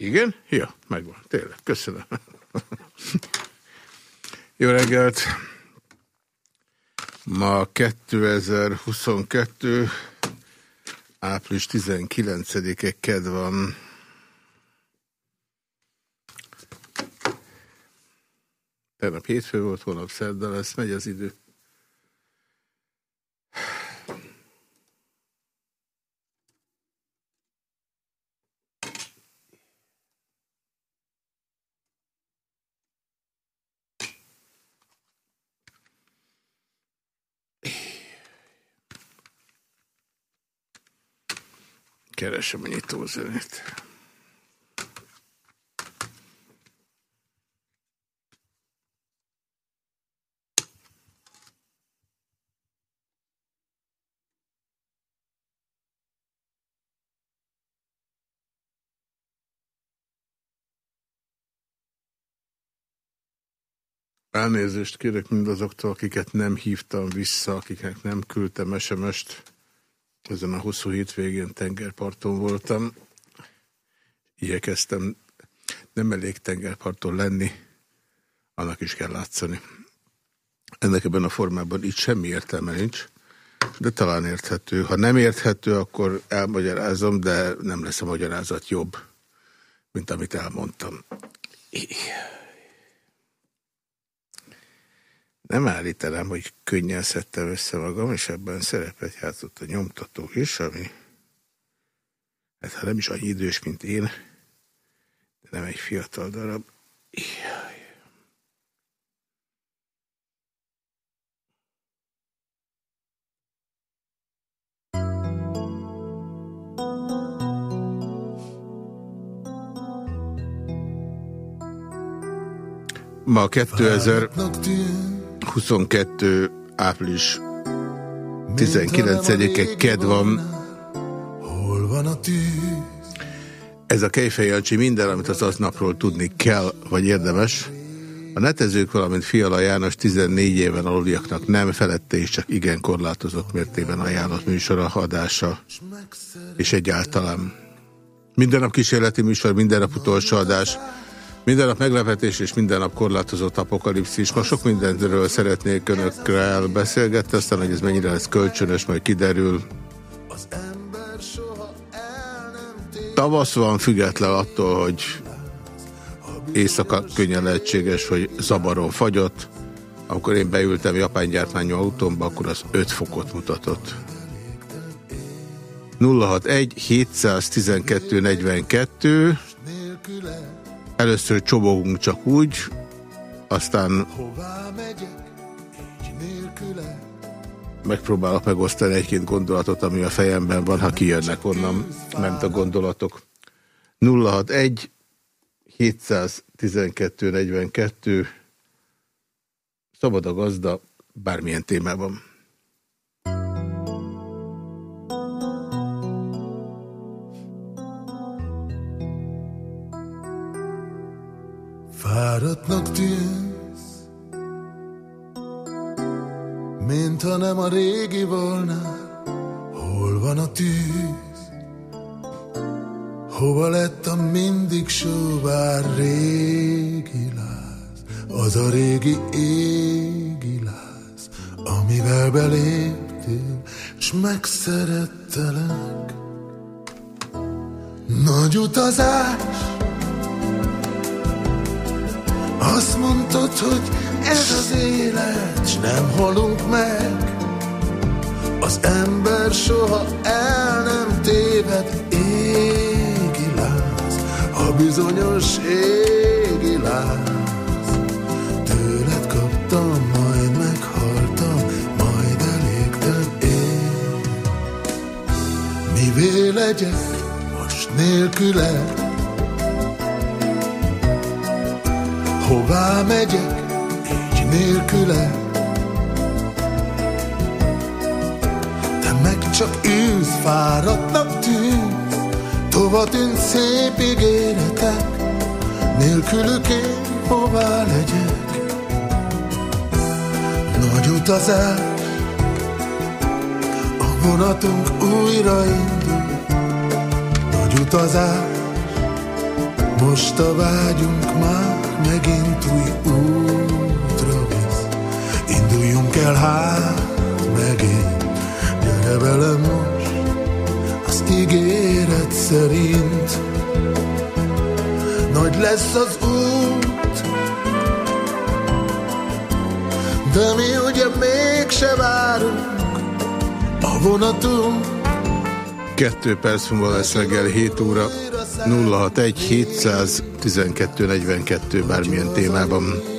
Igen? Ja, megvan. Tényleg. Köszönöm. Jó reggelt! Ma 2022. április 19-e ked van. Tegnap hétfő volt, holnap szerda lesz, megy az idő. Keresem a nyitózenét. Elnézést kérek mindazoktól, akiket nem hívtam vissza, akiknek nem küldtem SMS-t. Ezen a hosszú hétvégén tengerparton voltam. Igyekeztem nem elég tengerparton lenni, annak is kell látszani. Ennek ebben a formában itt semmi értelme nincs, de talán érthető. Ha nem érthető, akkor elmagyarázom, de nem lesz a magyarázat jobb, mint amit elmondtam. Nem állítanám, hogy könnyen szedtem össze magam, és ebben szerepet játszott a nyomtató is, ami hát ha nem is annyi idős, mint én, de nem egy fiatal darab. Jaj. Ma 2000... 22. április 19-e ked van. Hol van a tűz? Ez a Kejfejancsi minden, amit az aznapról tudni kell, vagy érdemes. A netezők, valamint Fiala János 14 éven aluliaknak nem felette és csak igen korlátozott mértében ajánlott műsora, adása és egyáltalán. Minden nap kísérleti műsor, minden nap utolsó adás. Minden nap meglepetés és minden nap korlátozott apokalipszis. Ma sok mindenről szeretnék önökkel beszélgetni, aztán, hogy ez mennyire lesz kölcsönös, majd kiderül. Tavasz van, független attól, hogy éjszaka könnyen lehetséges, hogy zabaron fagyott. Amikor én beültem japán gyártmányú autómba, akkor az 5 fokot mutatott. 061 712 42 Először csobogunk csak úgy, aztán megpróbálok megosztani egy-két gondolatot, ami a fejemben van, ha kijönnek onnan, ment a gondolatok. 061 712 42 Szabad a gazda bármilyen témában. Fáradtnak tűnsz, mint ha nem a régi volna, hol van a tűz? Hova lett a mindig sóvár régi láz, az a régi égi láz, amivel beléptél, s megszerettelek. Nagy utazás, azt mondtad, hogy ez az élet, s nem halunk meg. Az ember soha el nem téved, égi láz, a bizonyos égi láz. Tőled majd meghaltam, majd elégtem én. Mivé legyek most nélküled? Hová megyek, így nélküle? Te meg csak ülsz, fáradtnak tűnsz, Tova tűnt szép ígéretek, Nélkülük én hová legyek? Nagy utazás, a vonatunk újra indul, Nagy utazás, most a vágyunk már megint új útra visz. Induljunk el hát megint. Gyere vele most az ígéret szerint. Nagy lesz az út. De mi ugye mégse várunk a vonatunk. Kettő perc múlva lesz reggel 7 óra. 061 712 42 bármilyen témában.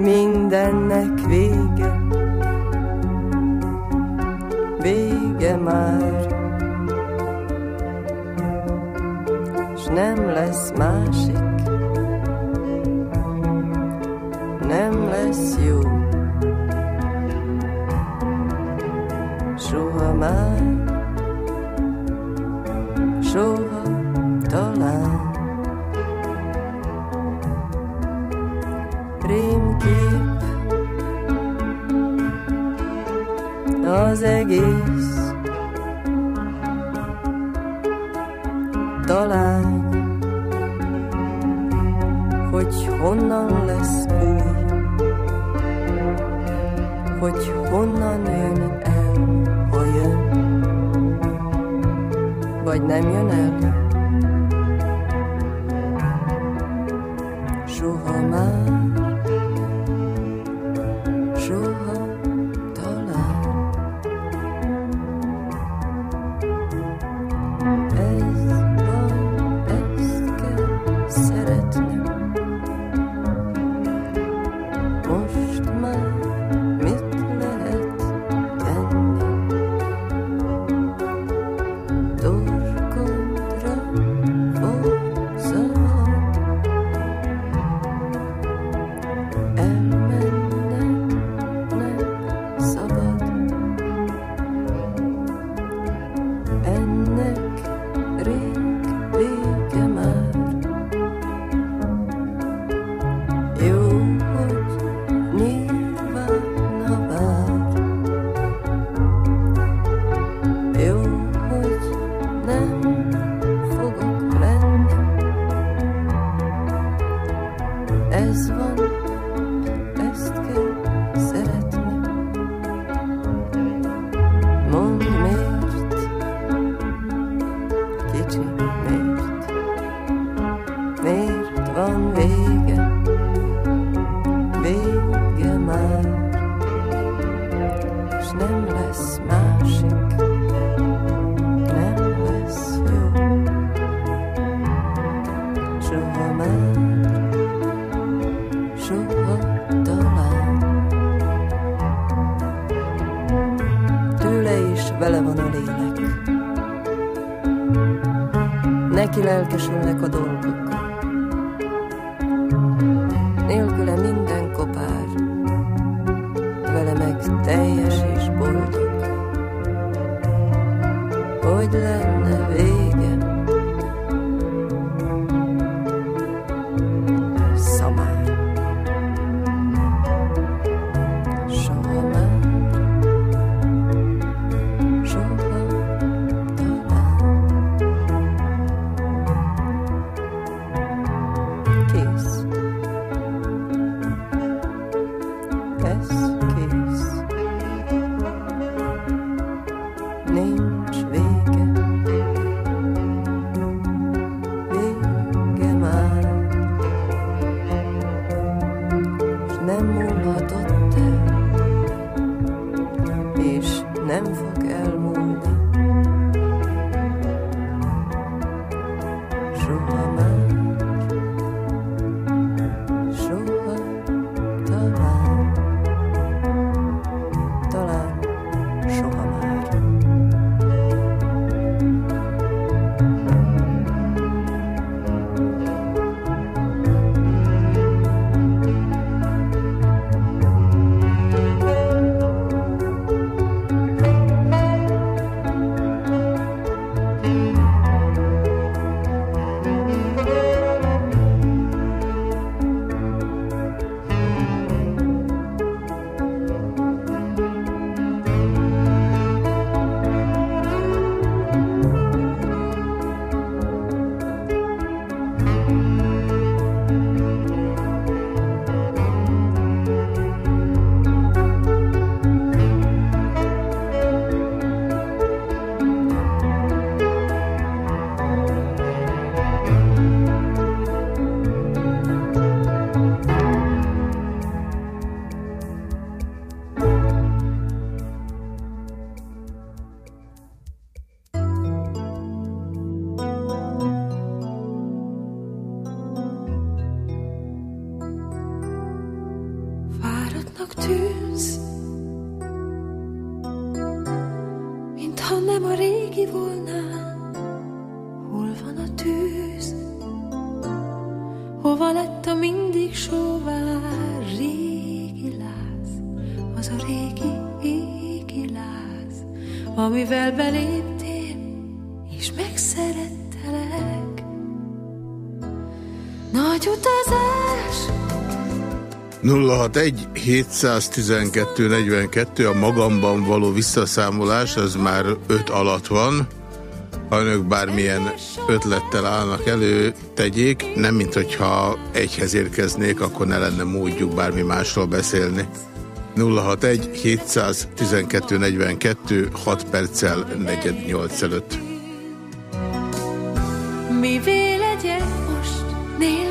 mindennek vége, vége már, és nem lesz másik, nem lesz jó, soha már, soha. az egész. Talán, hogy honnan lesz új, hogy honnan jön el, ha jön, vagy nem jön el. neki lelkesülnek a dolgok. A mindig sóvá régi láz? Az a régi, égi láz, amivel beléptél, és megszerettelek. Nagy utazás, 061 712 42 a magamban való visszaszámolás, az már 5 alatt van. Ha önök bármilyen ötlettel állnak elő, tegyék, nem mint hogyha egyhez érkeznék, akkor ne lenne módjuk bármi másról beszélni. 061 712 42 6 perccel 48 előtt. Mivé legyek most nélküle?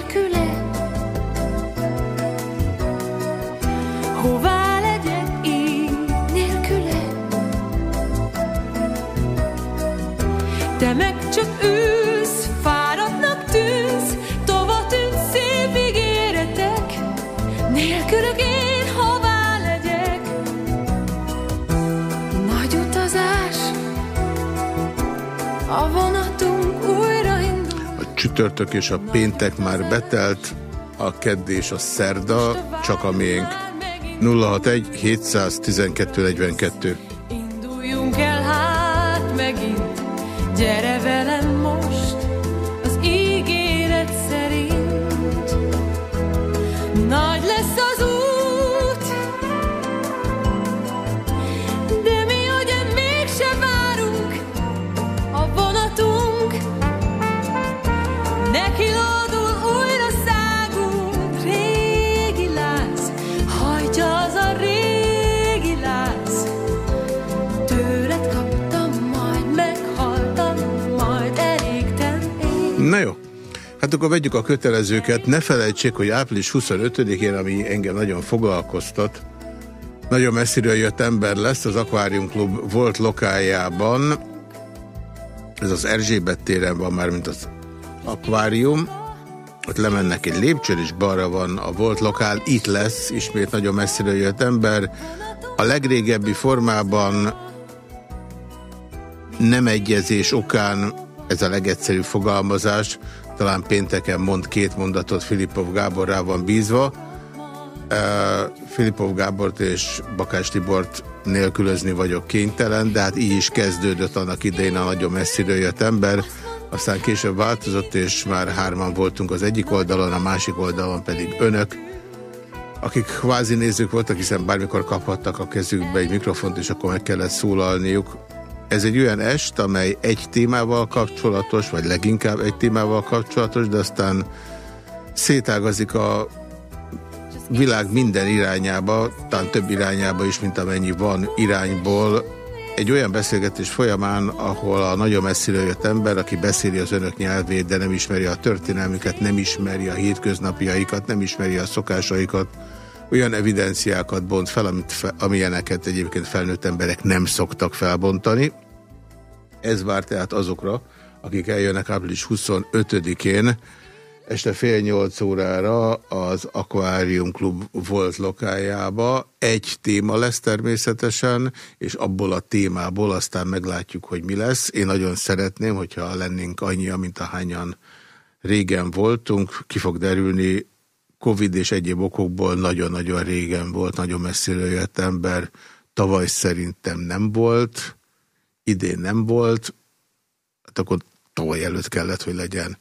Csak ülsz, fáradtnak tűnsz, tova tűnsz szép ígéretek. Nélkülök én hová legyek? Nagy utazás, a vonatunk újraindul. A csütörtök és a péntek már betelt, a kedd és a szerda csak a miénk. 061 712 42. Induljunk el hát megint, gyere akkor vegyük a kötelezőket. Ne felejtsék, hogy április 25-én, ami engem nagyon foglalkoztat, nagyon messziről jött ember lesz az Aquarium Club volt lokájában. Ez az Erzsébet téren van már, mint az akvárium. Ott lemennek egy lépcsőn, és balra van a volt lokál. Itt lesz ismét nagyon messziről jött ember. A legrégebbi formában nem egyezés okán ez a legegyszerűbb fogalmazás, talán pénteken mond két mondatot Filipov Gáborrá van bízva. Uh, Filipov Gábort és Bakás Tibort nélkülözni vagyok kénytelen, de hát így is kezdődött annak idején a nagyon messziről jött ember, aztán később változott, és már hárman voltunk az egyik oldalon, a másik oldalon pedig önök, akik kvázi nézők voltak, hiszen bármikor kaphattak a kezükbe egy mikrofont, és akkor meg kellett szólalniuk. Ez egy olyan est, amely egy témával kapcsolatos, vagy leginkább egy témával kapcsolatos, de aztán szétágazik a világ minden irányába, talán több irányába is, mint amennyi van irányból, egy olyan beszélgetés folyamán, ahol a nagyon messziről jött ember, aki beszéli az önök nyelvét, de nem ismeri a történelmüket, nem ismeri a hétköznapjaikat, nem ismeri a szokásaikat, olyan evidenciákat bont fel, amit fe, amilyeneket egyébként felnőtt emberek nem szoktak felbontani. Ez vár tehát azokra, akik eljönnek április 25-én, este fél nyolc órára az Aquarium Club volt lokájába. Egy téma lesz természetesen, és abból a témából aztán meglátjuk, hogy mi lesz. Én nagyon szeretném, hogyha lennénk annyi, mint ahányan régen voltunk. Ki fog derülni, Covid és egyéb okokból nagyon-nagyon régen volt, nagyon messziről jött ember. Tavaly szerintem nem volt, idén nem volt, hát akkor tavaly előtt kellett, hogy legyen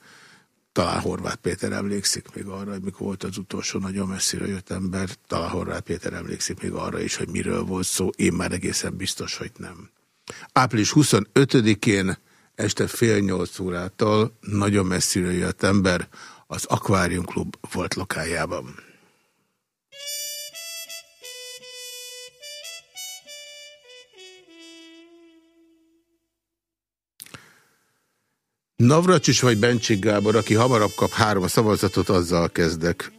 talán Horváth Péter emlékszik még arra, hogy mikor volt az utolsó nagyon messzire jött ember. Talán Horváth Péter emlékszik még arra is, hogy miről volt szó. Én már egészen biztos, hogy nem. Április 25-én este fél nyolc órától nagyon messzire jött ember az Aquarium Club volt lokájában. Navracsis vagy Bencsik Gábor, aki hamarabb kap három szavazatot, azzal kezdek.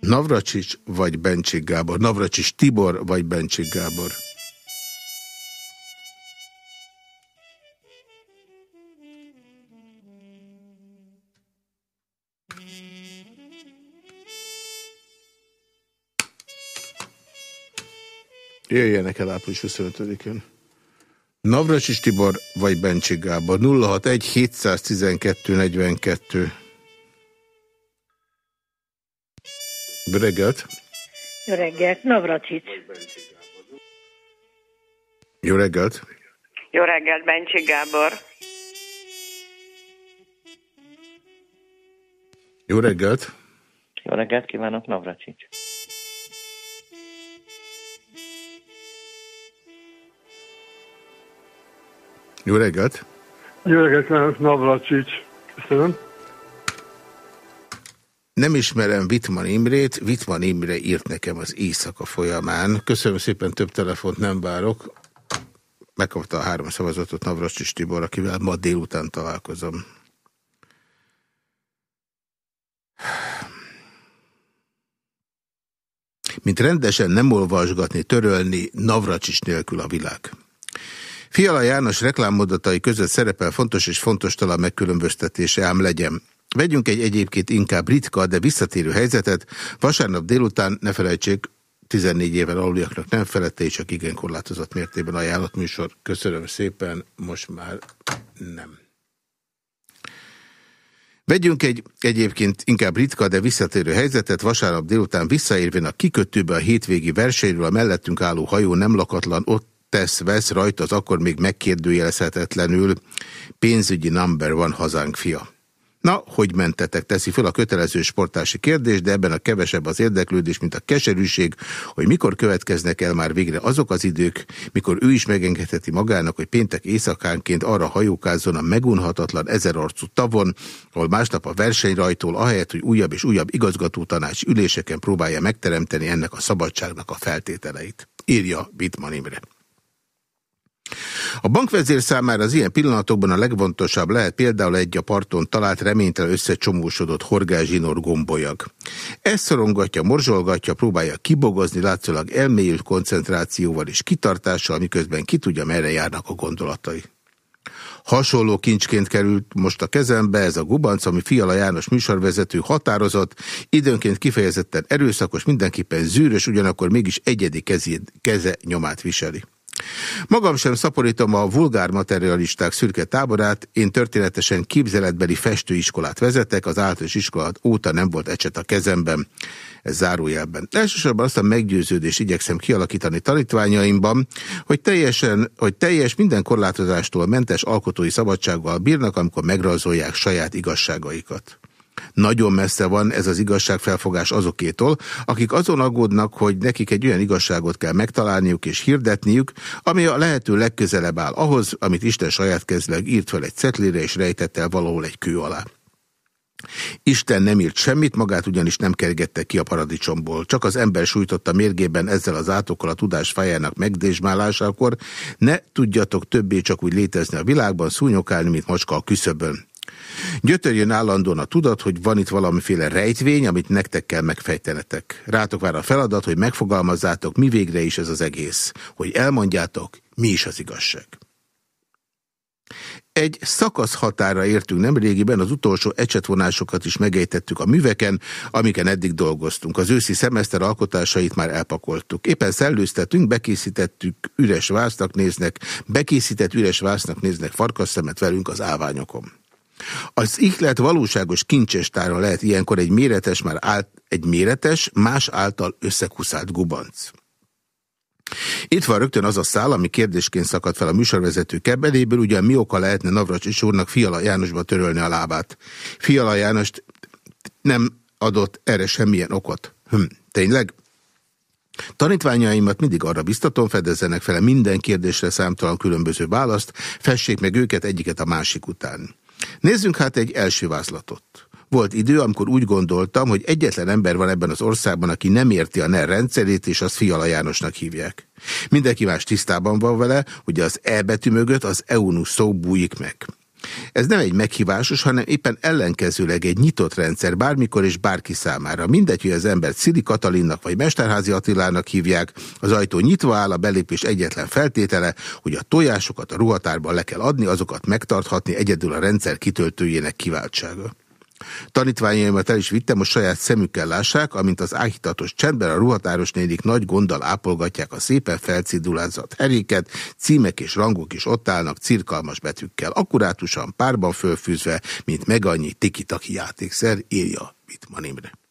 Navracsics vagy Bencsik Gábor? Navracsics Tibor vagy Bencsik Gábor? Jöjjenek el április 25-ön. Navracsis Tibor vagy Bencsik Gábor 061 712 42 Jó reggelt! Jó reggelt, Navracsics. Jó reggelt! Jó reggelt, Bencsik Gábor. Jó reggelt! Jó reggelt kívánok, Navracsics. Jó reggelt! Jó reggelt Navracsics. Köszönöm. Nem ismerem Vitman Imrét, Vitman Imre írt nekem az éjszaka folyamán. Köszönöm szépen, több telefont nem várok. Megkapta a három szavazatot Navracsics Tibor, akivel ma délután találkozom. Mint rendesen nem olvasgatni, törölni Navracsics nélkül a világ. Fiala János reklámmodatai között szerepel fontos és fontos talán megkülönböztetése, ám legyen. Vegyünk egy egyébként inkább ritka, de visszatérő helyzetet. Vasárnap délután, ne felejtsék, 14 éven aluliaknak nem felette, és csak igen korlátozott mértében ajánlott műsor. Köszönöm szépen, most már nem. Vegyünk egy egyébként inkább ritka, de visszatérő helyzetet. Vasárnap délután visszaérvén a kikötőbe a hétvégi versenyről a mellettünk álló hajó nem lakatlan ott tesz-vesz rajta az akkor még megkérdőjelezhetetlenül pénzügyi number van hazánk fia. Na, hogy mentetek? Teszi fel a kötelező sportási kérdés, de ebben a kevesebb az érdeklődés, mint a keserűség, hogy mikor következnek el már végre azok az idők, mikor ő is megengedheti magának, hogy péntek éjszakánként arra hajókázzon a megunhatatlan ezerarcú tavon, ahol másnap a versenyrajtól, ahelyett, hogy újabb és újabb igazgató tanács üléseken próbálja megteremteni ennek a szabadságnak a feltételeit. Írja Bitman Imre. A bankvezér számára az ilyen pillanatokban a legfontosabb lehet például egy a parton talált reménytel összecsomósodott horgászsinor gombolyag. Ezt szorongatja, morzsolgatja, próbálja kibogozni látszólag elmélyült koncentrációval és kitartással, miközben ki tudja, merre járnak a gondolatai. Hasonló kincsként került most a kezembe ez a gubanc, ami Fiala János műsorvezető határozott, időnként kifejezetten erőszakos, mindenképpen zűrös, ugyanakkor mégis egyedi kezi, keze nyomát viseli. Magam sem szaporítom a vulgár materialisták szürke táborát, én történetesen képzeletbeli festőiskolát vezetek, az általános iskolát óta nem volt ecset a kezemben. Ez zárójelben. Elsősorban azt a meggyőződést igyekszem kialakítani tanítványaimban, hogy, teljesen, hogy teljes minden korlátozástól mentes alkotói szabadsággal bírnak, amikor megrajzolják saját igazságaikat. Nagyon messze van ez az igazságfelfogás azokétól, akik azon aggódnak, hogy nekik egy olyan igazságot kell megtalálniuk és hirdetniük, ami a lehető legközelebb áll ahhoz, amit Isten saját kezdleg írt fel egy cetlére és rejtett el valahol egy kő alá. Isten nem írt semmit, magát ugyanis nem kergette ki a paradicsomból. Csak az ember sújtotta mérgében ezzel az átokkal a tudás fájának megdésmálásakor, ne tudjatok többé csak úgy létezni a világban, szúnyogálni, mint macska a küszöbön. Gyötörjön állandóan a tudat, hogy van itt valamiféle rejtvény, amit nektek kell megfejtenetek. Rátok vár a feladat, hogy megfogalmazzátok, mi végre is ez az egész. Hogy elmondjátok, mi is az igazság. Egy szakasz határa értünk nemrégiben, az utolsó ecsetvonásokat is megejtettük a műveken, amiken eddig dolgoztunk. Az őszi szemeszter alkotásait már elpakoltuk. Éppen szellőztetünk, bekészítettük, üres vásznak néznek, bekészített üres vásznak néznek farkasszemet velünk az állványokon. Az ihlet valóságos kincsestára lehet ilyenkor egy méretes, már ált, egy méretes, más által összekuszált gubanc. Itt van rögtön az a szál, ami kérdésként szakadt fel a műsorvezető kebeléből, ugyan mi oka lehetne Navracsics úrnak Fiala Jánosba törölni a lábát. Fiala Jánost nem adott erre semmilyen okot. Hm, tényleg? Tanítványaimat mindig arra biztatom, fedezzenek fel minden kérdésre számtalan különböző választ, fessék meg őket egyiket a másik után. Nézzünk hát egy első vázlatot. Volt idő, amikor úgy gondoltam, hogy egyetlen ember van ebben az országban, aki nem érti a NER rendszerét, és azt Fiala Jánosnak hívják. Mindenki más tisztában van vele, hogy az E betű mögött az EUNU szó bújik meg. Ez nem egy meghívásos, hanem éppen ellenkezőleg egy nyitott rendszer bármikor és bárki számára. Mindegy, hogy az embert Szili Katalinnak vagy Mesterházi Attilának hívják, az ajtó nyitva áll, a belépés egyetlen feltétele, hogy a tojásokat a ruhatárban le kell adni, azokat megtarthatni egyedül a rendszer kitöltőjének kiváltsága. Tanítványaimat el is vittem, a saját szemükkel lássák, amint az áhítatos csendben a ruhatáros nénik nagy gonddal ápolgatják a szépen felcidulázott heréket, címek és rangok is ott állnak cirkalmas betűkkel, akkurátusan párban fölfűzve, mint meg annyi tiki-taki játékszer, írja Wittmann Imre.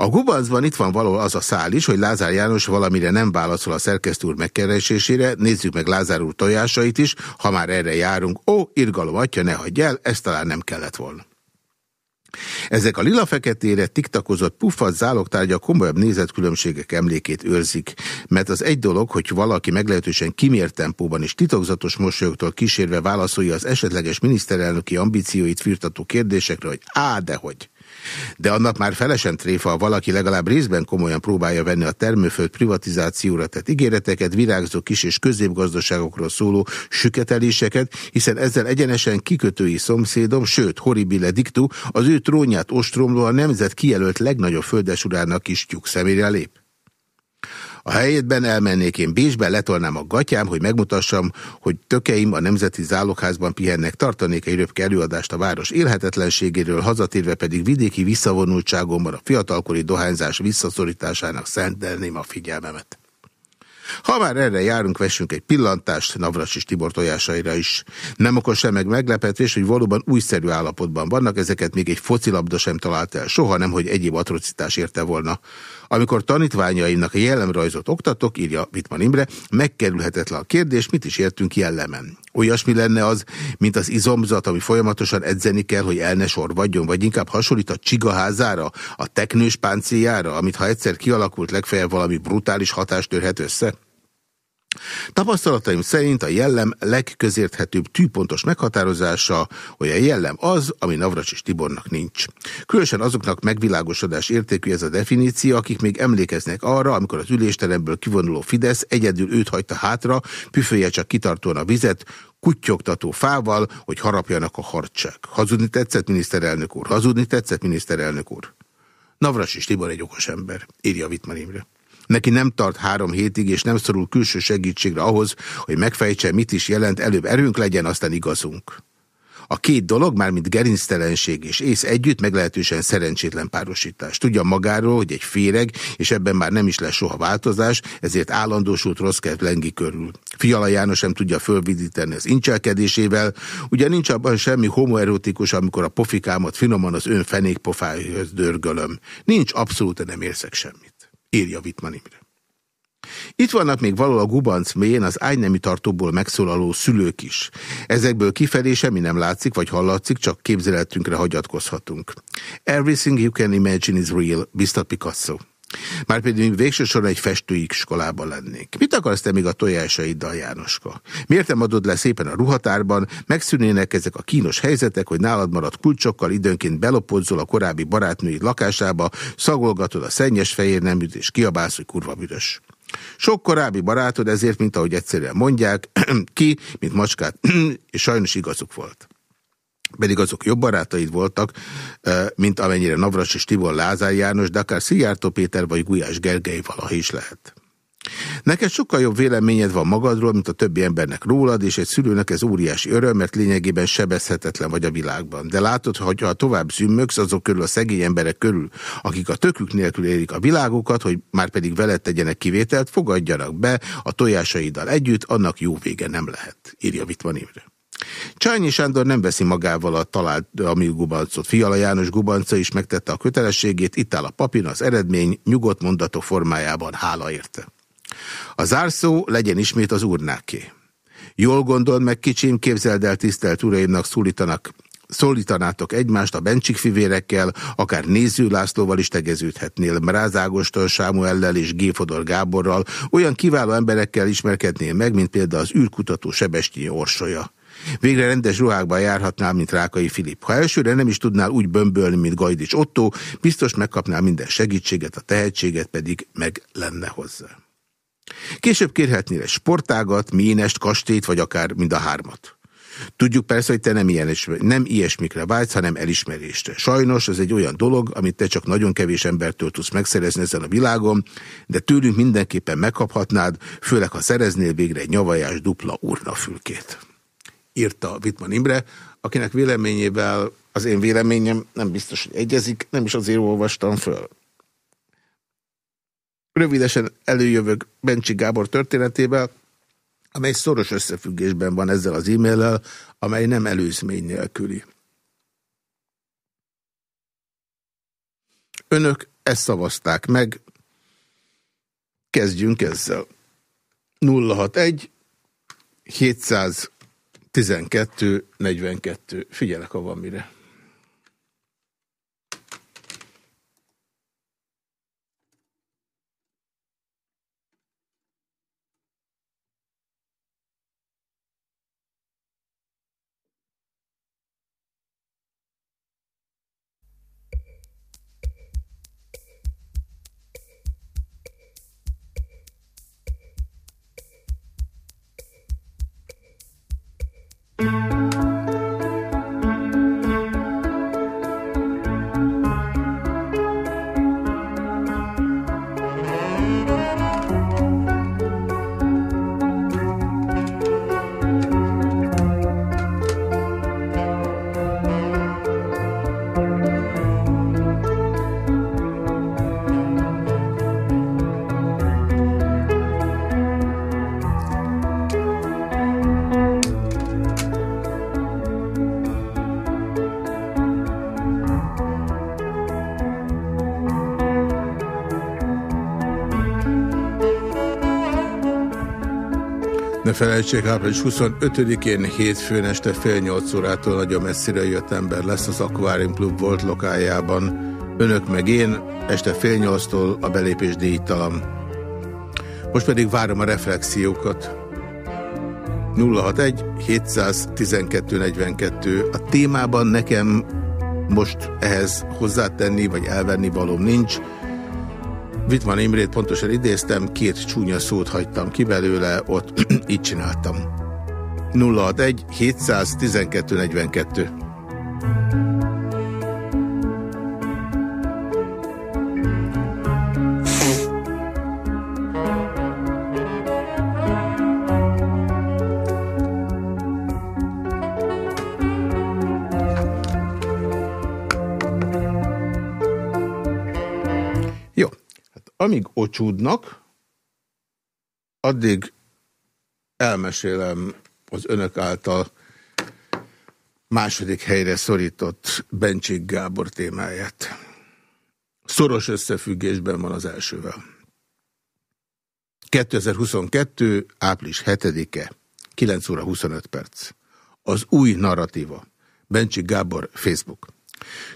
A Gubancban itt van való az a szál is, hogy Lázár János valamire nem válaszol a szerkesztő úr megkeresésére, nézzük meg Lázár úr tojásait is, ha már erre járunk. Ó, irgalom atya, ne hagyj el, ezt talán nem kellett volna. Ezek a lila-feketére tiktakozott puffat zálogtárgya komolyabb nézetkülönbségek emlékét őrzik, mert az egy dolog, hogy valaki meglehetősen kimért tempóban és titokzatos mosolyogtól kísérve válaszolja az esetleges miniszterelnöki ambícióit firtató kérdésekre, hogy á, de hogy. De annak már felesen tréfa, ha valaki legalább részben komolyan próbálja venni a termőföld privatizációra tett ígéreteket, virágzó kis és középgazdaságokról szóló süketeléseket, hiszen ezzel egyenesen kikötői szomszédom, sőt, horribile diktu, az ő trónját ostromló a nemzet kijelölt legnagyobb földesurának is tyúk szemére lép. A helyetben elmennék én Bécsbe, letolnám a gatyám, hogy megmutassam, hogy tökeim a Nemzeti Zálogházban pihennek, tartanék egy röpke előadást a város élhetetlenségéről, hazatérve pedig vidéki visszavonultságomban a fiatalkori dohányzás visszaszorításának szentelném a figyelmemet. Ha már erre járunk, vessünk egy pillantást Navracsis Tibor tojásaira is. Nem okos sem meg meglepetés, hogy valóban újszerű állapotban vannak, ezeket még egy focilabda sem talált el, soha nem, hogy egyéb atrocitás érte volna. Amikor tanítványaimnak a jellemrajzot oktatok, írja Wittmann Imre, megkerülhetetlen a kérdés, mit is értünk jellemen. Olyasmi lenne az, mint az izomzat, ami folyamatosan edzeni kell, hogy el ne sorvadjon, vagy inkább hasonlít a csigaházára, a teknős páncéljára, amit ha egyszer kialakult, legfeljebb valami brutális hatást törhet össze? Tapasztalataim szerint a jellem legközérthetőbb tűpontos meghatározása, hogy a jellem az, ami Navracsis Tibornak nincs. Különösen azoknak megvilágosodás értékű ez a definíció, akik még emlékeznek arra, amikor az ülésteremből kivonuló Fidesz egyedül őt hagyta hátra, püfölje csak kitartóan a vizet, kutyogtató fával, hogy harapjanak a harcság. Hazudni tetszett, miniszterelnök úr? Hazudni tetszett, miniszterelnök úr? Navracsis Tibor egy okos ember, írja Wittmann Imre. Neki nem tart három hétig, és nem szorul külső segítségre ahhoz, hogy megfejtse, mit is jelent, előbb erőnk legyen, aztán igazunk. A két dolog, már mint gerinctelenség és ész együtt meglehetősen szerencsétlen párosítás. Tudja magáról, hogy egy féreg, és ebben már nem is lesz soha változás, ezért állandósult rossz kert lengi körül. Fiala János sem tudja fölvidíteni az incselkedésével, ugye nincs abban semmi homoerotikus, amikor a pofikámat finoman az ön fenékpofájához dörgölöm. Nincs, abszolút nem érzek semmit írja Wittmann Imre. Itt vannak még valahol a gubanc mélyén az ágynemi tartóból megszólaló szülők is. Ezekből kifelé semmi nem látszik, vagy hallatszik, csak képzeletünkre hagyatkozhatunk. Everything you can imagine is real, biztat Picasso. Márpedig végső soron egy festői iskolában lennénk. Mit akarsz te még a tojásaiddal, Jánoska? Miért nem adod le szépen a ruhatárban, megszűnének ezek a kínos helyzetek, hogy nálad maradt kulcsokkal időnként belopodzol a korábbi barátnői lakásába, szagolgatod a szennyes fehér neműt és kiabálsz, hogy kurva büdös. Sok korábbi barátod ezért, mint ahogy egyszerűen mondják, ki, mint macskát, és sajnos igazuk volt pedig azok jobb barátaid voltak, mint amennyire Navras és Tibor Lázár János, de akár Szijjártó Péter vagy Gulyás Gergely valaha is lehet. Neked sokkal jobb véleményed van magadról, mint a többi embernek rólad, és egy szülőnek ez óriási öröm, mert lényegében sebezhetetlen vagy a világban. De látod, hogy ha tovább zümmögsz azok körül a szegény emberek körül, akik a tökük nélkül érik a világokat, hogy már pedig veled tegyenek kivételt, fogadjanak be a tojásaiddal együtt, annak jó vége nem lehet, írja Vitvan Imre. Csányi Sándor nem veszi magával a talált ami gubancot. Fiala János gubanca is megtette a kötelességét, itt áll a papír, az eredmény nyugodt mondatok formájában, hála érte. A zárszó legyen ismét az urnáké. Jól gondol meg, kicsim, képzeld el, tisztelt uraimnak szólítanak szólítanátok egymást a Bencsik fivérekkel, akár Néző Lászlóval is tegeződhetnél, Mráz Ágoston, Sámuellel és Géfodor Gáborral, olyan kiváló emberekkel ismerkednél meg, mint például az űrkutató Sebestyi Orsolya. Végre rendes ruhákban járhatnál, mint Rákai Filip. Ha elsőre nem is tudnál úgy bömbölni, mint Gajdics Otto, biztos megkapnál minden segítséget, a tehetséget pedig meg lenne hozzá. Később kérhetnél egy sportágat, ménest, kastélyt, vagy akár mind a hármat. Tudjuk persze, hogy te nem, ilyen, nem ilyesmikre vágysz, hanem elismerésre. Sajnos ez egy olyan dolog, amit te csak nagyon kevés embertől tudsz megszerezni ezen a világon, de tőlünk mindenképpen megkaphatnád, főleg ha szereznél végre egy nyavajás dupla urnafülkét írta Wittmann Imre, akinek véleményével az én véleményem nem biztos, hogy egyezik, nem is azért olvastam föl. Rövidesen előjövök Bencsi Gábor történetével, amely szoros összefüggésben van ezzel az e-maillel, amely nem előzmény nélküli. Önök ezt szavazták meg, kezdjünk ezzel. 061 712 42. Figyelek, ha van mire. Felejtsék, április 25-én hétfőn este fél nyolc órától nagyon messzire jött ember lesz az Aquarium Club volt lokájában. Önök meg én, este fél nyolctól a belépés díjtalan. Most pedig várom a reflexiókat. 061 712 42. A témában nekem most ehhez hozzátenni vagy elvenni valóm nincs. Vitman Imrét pontosan idéztem, két csúnya szót hagytam ki belőle, ott így csináltam. 061 712 42 amíg ocsúdnak, addig elmesélem az önök által második helyre szorított Bencsik Gábor témáját. Szoros összefüggésben van az elsővel. 2022. április 7-e, 9 óra 25 perc. Az új narratíva. Bencsik Gábor, Facebook.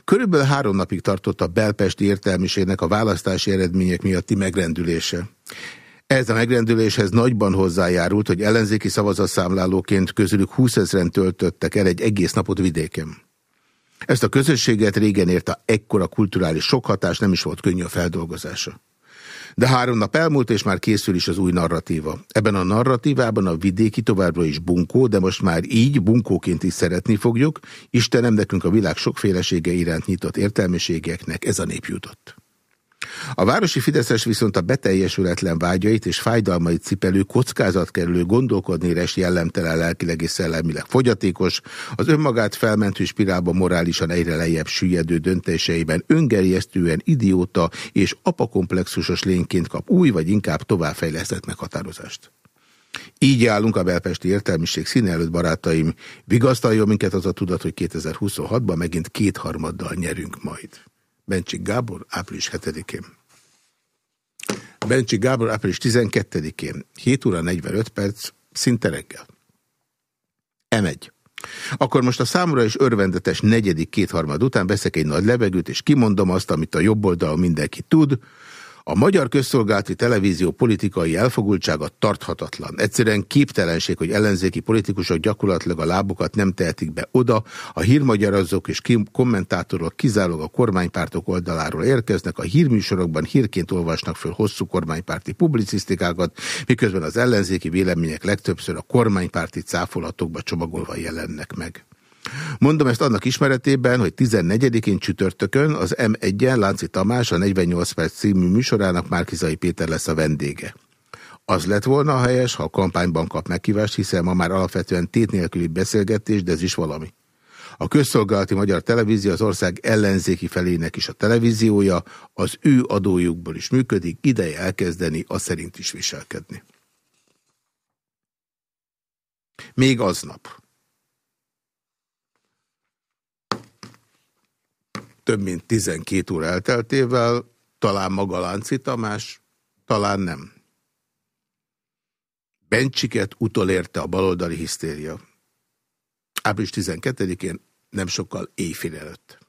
Körülbelül három napig tartott a belpesti értelmiségnek a választási eredmények miatti megrendülése. Ez a megrendüléshez nagyban hozzájárult, hogy ellenzéki szavazatszámlálóként közülük 20 ezeren töltöttek el egy egész napot vidéken. Ezt a közösséget régen érte ekkora kulturális sok hatás, nem is volt könnyű a feldolgozása. De három nap elmúlt, és már készül is az új narratíva. Ebben a narratívában a vidéki továbbra is bunkó, de most már így bunkóként is szeretni fogjuk. Istenem, nekünk a világ sokfélesége iránt nyitott értelmiségeknek ez a nép jutott. A városi Fideszes viszont a beteljesületlen vágyait és fájdalmait cipelő kockázatkerülő gondolkodnéres jellemtelen lelkileg és szellemileg fogyatékos, az önmagát felmentő spirálba morálisan egyre lejjebb süllyedő döntéseiben öngerjesztően idióta és apakomplexusos lényként kap új vagy inkább továbbfejlesztett meghatározást. Így állunk a belpesti értelmiség színe előtt, barátaim. Vigasztaljon minket az a tudat, hogy 2026-ban megint kétharmaddal nyerünk majd. Bencsik Gábor, április 7-én. Bencsik Gábor, április 12-én, 7 óra 45 perc, szinte reggel. M1. Akkor most a számomra is örvendetes negyedik kétharmad után veszek egy nagy levegőt, és kimondom azt, amit a jobb oldal mindenki tud, a magyar közszolgálati televízió politikai elfogultsága tarthatatlan. Egyszerűen képtelenség, hogy ellenzéki politikusok gyakorlatilag a lábukat nem tehetik be oda, a hírmagyarazók és kommentátorok kizárólag a kormánypártok oldaláról érkeznek, a hírműsorokban hírként olvasnak föl hosszú kormánypárti publicisztikákat, miközben az ellenzéki vélemények legtöbbször a kormánypárti cáfolatokba csomagolva jelennek meg. Mondom ezt annak ismeretében, hogy 14-én csütörtökön az M1-en Lánci Tamás a 48 perc című műsorának Márkizai Péter lesz a vendége. Az lett volna a helyes, ha a kampányban kap meghívást, hiszen ma már alapvetően tét nélküli beszélgetés, de ez is valami. A közszolgálati magyar televízió az ország ellenzéki felének is a televíziója, az ő adójukból is működik, ideje elkezdeni, az szerint is viselkedni. Még aznap. Több mint 12 óra elteltével, talán maga Lánci Tamás, talán nem. Bencsiket utolérte a baloldali hisztéria. Április 12-én nem sokkal éjfél előtt.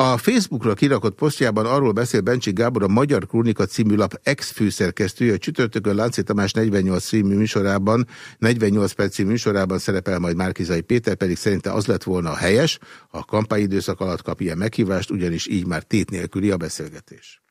A Facebookra kirakott posztjában arról beszél Bencsik Gábor, a Magyar Krónika című lap ex-főszerkesztője, csütörtökön Lánci Tamás 48 című műsorában, 48 perc műsorában szerepel majd Márkizai Péter, pedig szerinte az lett volna a helyes, ha a kampányidőszak alatt kap ilyen meghívást, ugyanis így már tét nélküli a beszélgetés.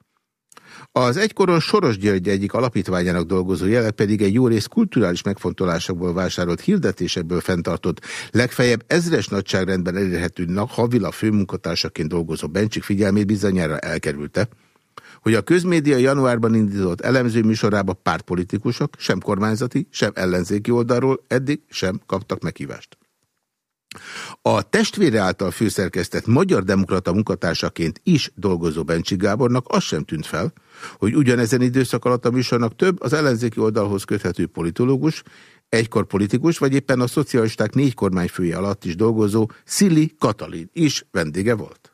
Az egykoron Soros György egyik alapítványának dolgozó jele pedig egy jó rész kulturális megfontolásokból vásárolt hirdetésekből fenntartott, legfeljebb ezres nagyságrendben elérhető havila főmunkatársaként dolgozó Bencsik figyelmét bizonyára elkerülte, hogy a közmédia januárban indított elemző műsorába pártpolitikusok, sem kormányzati, sem ellenzéki oldalról eddig sem kaptak meghívást. A testvére által főszerkesztett Magyar Demokrata munkatársaként is dolgozó Bencsi Gábornak az sem tűnt fel, hogy ugyanezen időszak alatt a műsornak több az ellenzéki oldalhoz köthető politológus, egykor politikus, vagy éppen a szocialisták négy kormányfője alatt is dolgozó Szili Katalin is vendége volt.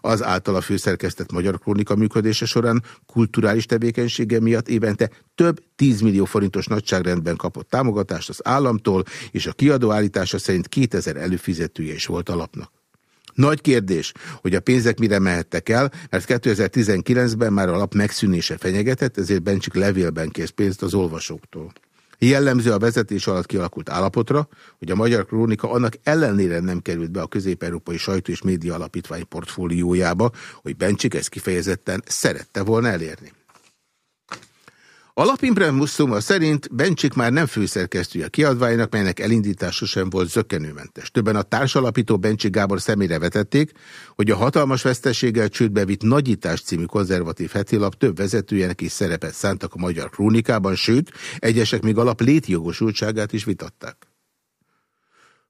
Az általa főszerkesztett Magyar Krónika működése során kulturális tevékenysége miatt évente több 10 millió forintos nagyságrendben kapott támogatást az államtól, és a kiadó állítása szerint 2000 előfizetője is volt alapnak. Nagy kérdés, hogy a pénzek mire mehettek el, mert 2019-ben már a lap megszűnése fenyegetett, ezért Bencsik levélben kész pénzt az olvasóktól. Jellemző a vezetés alatt kialakult állapotra, hogy a Magyar Krónika annak ellenére nem került be a közép-európai sajtó és média alapítvány portfóliójába, hogy Bencsik ezt kifejezetten szerette volna elérni. A lapimpremuszuma szerint Bencsik már nem főszerkesztője a kiadványnak, melynek elindítása sem volt zökkenőmentes. Többen a társalapító Bencsik Gábor szemére vetették, hogy a hatalmas veszteséggel csődbe vitt Nagyítás című konzervatív hetilap több vezetőjének is szerepet szántak a magyar krónikában, sőt, egyesek még alap létjogosultságát is vitatták.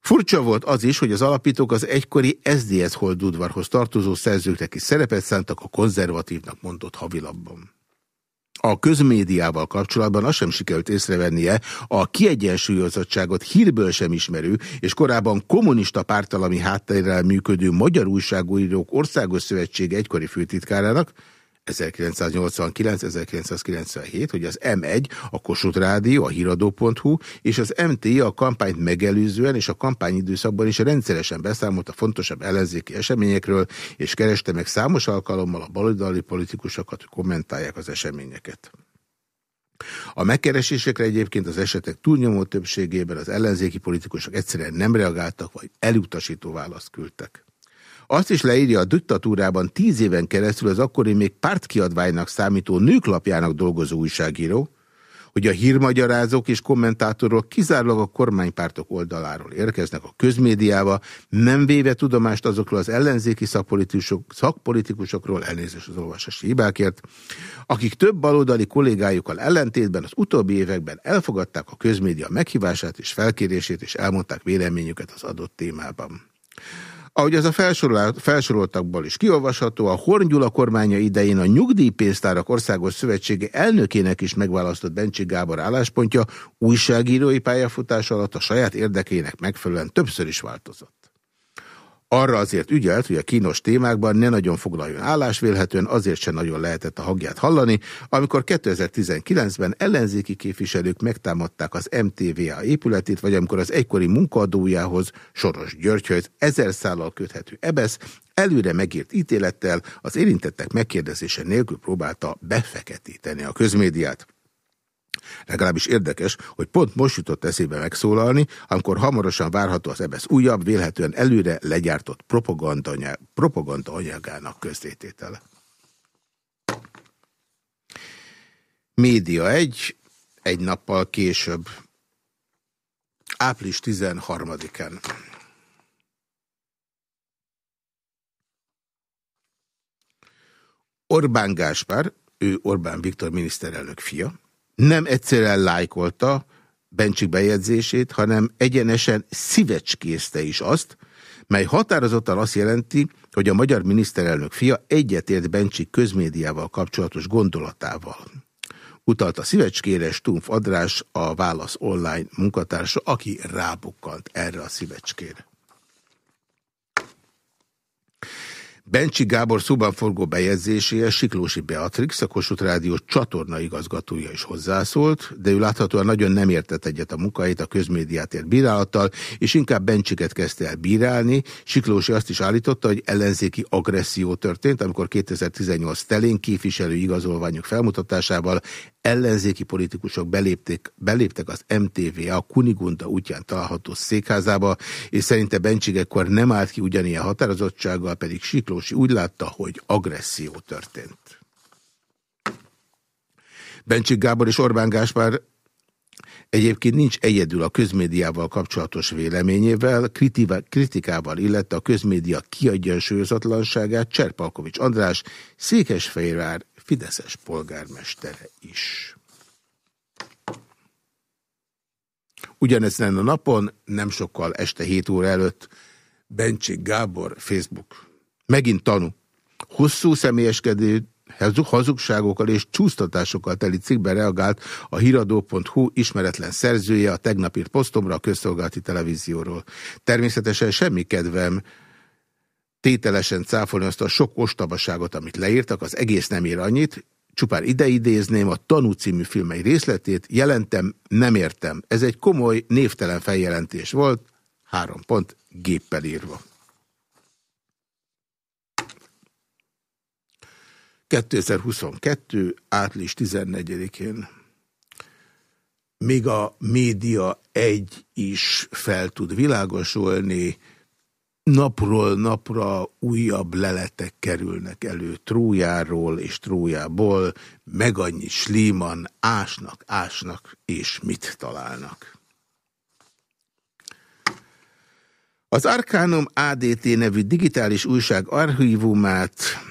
Furcsa volt az is, hogy az alapítók az egykori SDS holdudvarhoz tartozó szerzőknek is szerepet szántak a konzervatívnak mondott havilapban. A közmédiával kapcsolatban azt sem sikerült észrevennie a kiegyensúlyozottságot hírből sem ismerő és korábban kommunista pártalami háttérrel működő Magyar Újságújírók Országos Szövetség egykori főtitkárának, 1989-1997, hogy az M1, a Kossuth Rádió, a híradó.hu és az MT a kampányt megelőzően és a kampányidőszakban is rendszeresen beszámolt a fontosabb ellenzéki eseményekről, és kereste meg számos alkalommal a baloldali politikusokat, hogy kommentálják az eseményeket. A megkeresésekre egyébként az esetek túlnyomó többségében az ellenzéki politikusok egyszerűen nem reagáltak, vagy elutasító választ küldtek. Azt is leírja a diktatúrában tíz éven keresztül az akkori még pártkiadványnak számító nőklapjának dolgozó újságíró, hogy a hírmagyarázók és kommentátorok kizárólag a kormánypártok oldaláról érkeznek a közmédiába, nem véve tudomást azokról az ellenzéki szakpolitikusok, szakpolitikusokról, elnézést az olvasási hibákért, akik több baloldali kollégájukkal ellentétben az utóbbi években elfogadták a közmédia meghívását és felkérését, és elmondták véleményüket az adott témában. Ahogy ez a felsoroltakból is kiolvasható, a Horn kormánya idején a Nyugdíjpénztárak Országos Szövetsége elnökének is megválasztott Bencsik Gábor álláspontja újságírói pályafutás alatt a saját érdekének megfelelően többször is változott. Arra azért ügyelt, hogy a kínos témákban ne nagyon foglaljon állás, vélhetően azért sem nagyon lehetett a hangját hallani, amikor 2019-ben ellenzéki képviselők megtámadták az MTVA épületét, vagy amikor az egykori munkaadójához, Soros Györgyhöz ezer szállal köthető EBESZ előre megírt ítélettel az érintettek megkérdezése nélkül próbálta befeketíteni a közmédiát. Legalábbis érdekes, hogy pont most jutott eszébe megszólalni, amikor hamarosan várható az EBSZ újabb, vélhetően előre legyártott propaganda, propaganda anyagának közzététele. Média 1, egy nappal később, április 13-án. Orbán Gáspár, ő Orbán Viktor miniszterelnök fia, nem egyszerűen lájkolta Bencsik bejegyzését, hanem egyenesen szívecskészte is azt, mely határozottan azt jelenti, hogy a magyar miniszterelnök fia egyetért Bencsik közmédiával kapcsolatos gondolatával. Utalta szívecskére Stumpf Adrás, a Válasz Online munkatársa, aki rábukkant erre a szívecskére. Bencsi Gábor szóban forgó bejegyzéséhez Siklósi Beatrix, a Kossuth Rádió csatorna igazgatója is hozzászólt, de ő láthatóan nagyon nem értett egyet a munkahelyét a közmédiát ért bírálattal, és inkább Bencsiket kezdte el bírálni. Siklósi azt is állította, hogy ellenzéki agresszió történt, amikor 2018 telén képviselő igazolványok felmutatásával ellenzéki politikusok belépték, beléptek az MTV a Kunigunda útján található székházába, és szerinte Bencsik ekkor nem állt ki ugyanilyen határozottsággal, pedig Siklósi úgy látta, hogy agresszió történt. Bencsik Gábor és Orbán Gáspár Egyébként nincs egyedül a közmédiával kapcsolatos véleményével, kritikával illette a közmédia kiegyensúlyozatlanságát Cserpalkovics András, Székesfehérvár Fideszes polgármestere is. Ugyanezen a napon, nem sokkal este 7 óra előtt, Bencsik Gábor, Facebook. Megint tanú. Hosszú személyeskedő hazugságokkal és csúsztatásokkal teli cikkben reagált a híradó.hu ismeretlen szerzője a tegnapírt posztomra a közszolgálati televízióról. Természetesen semmi kedvem tételesen cáfolni azt a sok ostobaságot, amit leírtak, az egész nem ér annyit, csupán ideidézném a Tanú című film egy részletét, jelentem, nem értem. Ez egy komoly, névtelen feljelentés volt, három pont, géppel írva. 2022. április 14-én még a média egy is fel tud világosulni, napról napra újabb leletek kerülnek elő Trójáról és Trójából, meg annyi slíman ásnak, ásnak, és mit találnak. Az Arcanum ADT nevű digitális újság archívumát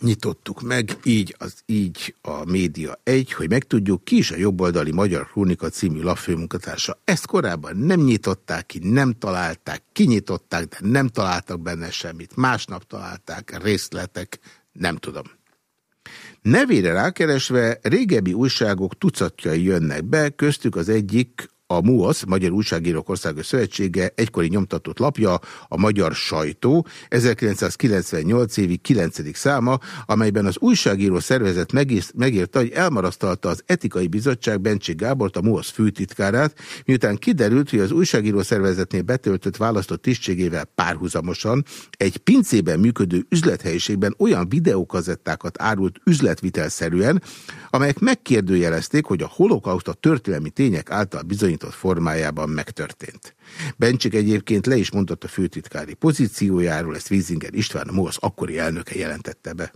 nyitottuk meg, így az így a média egy, hogy megtudjuk, ki is a jobboldali Magyar Krónika című lapfőmunkatársa. Ezt korábban nem nyitották ki, nem találták, kinyitották, de nem találtak benne semmit. Másnap találták, részletek, nem tudom. Nevére rákeresve régebbi újságok tucatjai jönnek be, köztük az egyik a MUOSZ, Magyar Újságírók Országos Szövetsége egykori nyomtatott lapja, a Magyar Sajtó, 1998 évi 9. száma, amelyben az újságíró szervezet megírta, hogy elmarasztalta az Etikai Bizottság Bencsik Gábort, a MUOSZ főtitkárát, miután kiderült, hogy az újságíró szervezetnél betöltött választott tisztségével párhuzamosan egy pincében működő üzlethelyiségben olyan videókazettákat árult üzletvitelszerűen, amelyek megkérdőjelezték, hogy a holokauszt a történelmi tények által bizonyított formájában megtörtént. Bencsik egyébként le is mondott a főtitkári pozíciójáról, ezt Vízinger István, a MOSZ akkori elnöke jelentette be.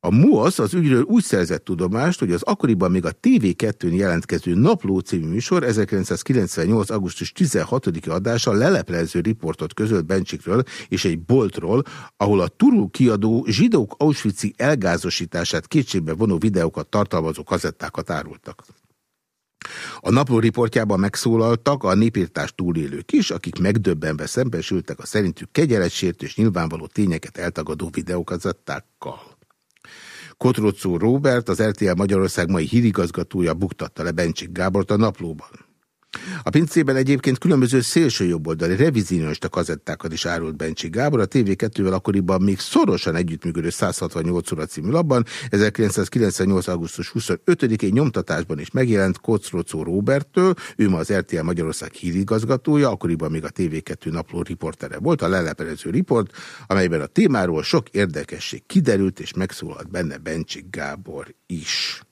A MUASZ az ügyről úgy szerzett tudomást, hogy az akkoriban még a TV2-n jelentkező Napló című műsor 1998. augusztus 16. adása leleplező riportot közölt Bencsikről és egy boltról, ahol a Turul kiadó zsidók Auschwitz-i elgázosítását kétségbe vonó videókat tartalmazó kazettákat árultak. A napló riportjában megszólaltak a népírtás túlélők is, akik megdöbbenve szembesültek a szerintük kegyeletsértő és nyilvánvaló tényeket eltagadó videókazettákkal. Kotrocó Robert, az RTL Magyarország mai hírigazgatója buktatta le Bencsik Gábort a naplóban. A pincében egyébként különböző szélsőjobboldali revizionista kazettákat is árult Bencsi Gábor, a TV2-vel akkoriban még szorosan együttműködő 168 óra című labban, 1998. augusztus 25-én nyomtatásban is megjelent Kocrocó Roberttől, ő ma az RTL Magyarország hírigazgatója, akkoriban még a TV2 napló riportere volt, a leleperező riport, amelyben a témáról sok érdekesség kiderült, és megszólalt benne Bencsik Gábor is.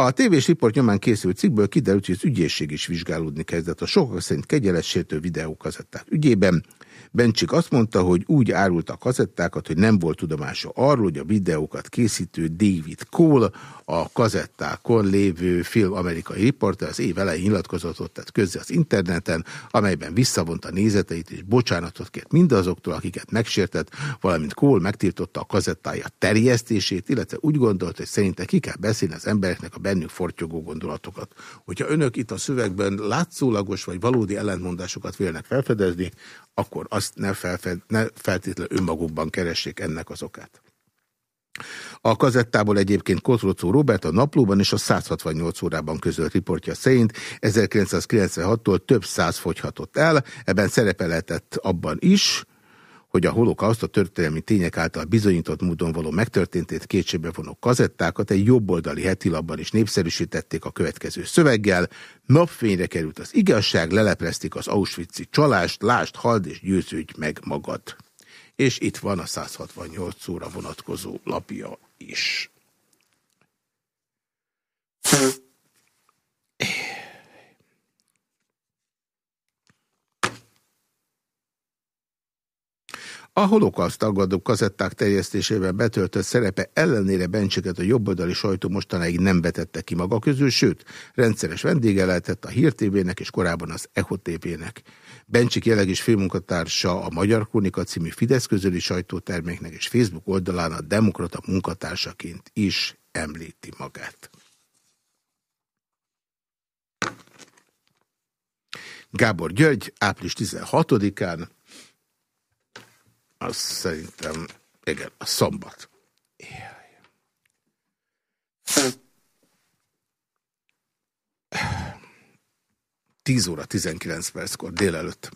A tévés riport nyomán készült cikkből kiderült, hogy az ügyészség is vizsgálódni kezdett a sokak szerint kegyeletsértő videókazetták ügyében. Bencsik azt mondta, hogy úgy árulta a kazettákat, hogy nem volt tudomása arról, hogy a videókat készítő David Cole, a kazettákon lévő film amerikai riporter az év elején nyilatkozatot tett közé az interneten, amelyben visszavonta nézeteit és bocsánatot kért mindazoktól, akiket megsértett, valamint Cole megtiltotta a kazettája terjesztését, illetve úgy gondolt, hogy szerinte ki kell beszélni az embereknek a bennük fortyogó gondolatokat. Hogyha önök itt a szövegben látszólagos vagy valódi ellentmondásokat vélnek felfedezni, akkor azt ne, felfed, ne feltétlenül önmagukban keressék ennek az okát. A kazettából egyébként Kotrocó Robert a naplóban és a 168 órában közölt riportja szerint 1996-tól több száz fogyhatott el, ebben szerepelhetett abban is, hogy a holokauszt a történelmi tények által bizonyított módon való megtörténtét kétségbe vonó kazettákat egy jobboldali hetilapban is népszerűsítették a következő szöveggel. Napfényre került az igazság, leleplezték az Auschwitz-i csalást, lást, hald és győződj meg magad. És itt van a 168 óra vonatkozó lapja is. A holokauszt tagadó kazetták terjesztésében betöltött szerepe ellenére Bencsiket a jobboldali sajtó mostanáig nem vetette ki maga közül, sőt, rendszeres vendége lehetett a Hír TV-nek és korábban az Echo TV-nek. Bencsik jelenleg is főmunkatársa a Magyar Kronika című Fidesz közöli sajtóterméknek és Facebook oldalán a Demokrata munkatársaként is említi magát. Gábor György, április 16-án az szerintem, igen, a szombat. 10 óra 19 perckor délelőtt.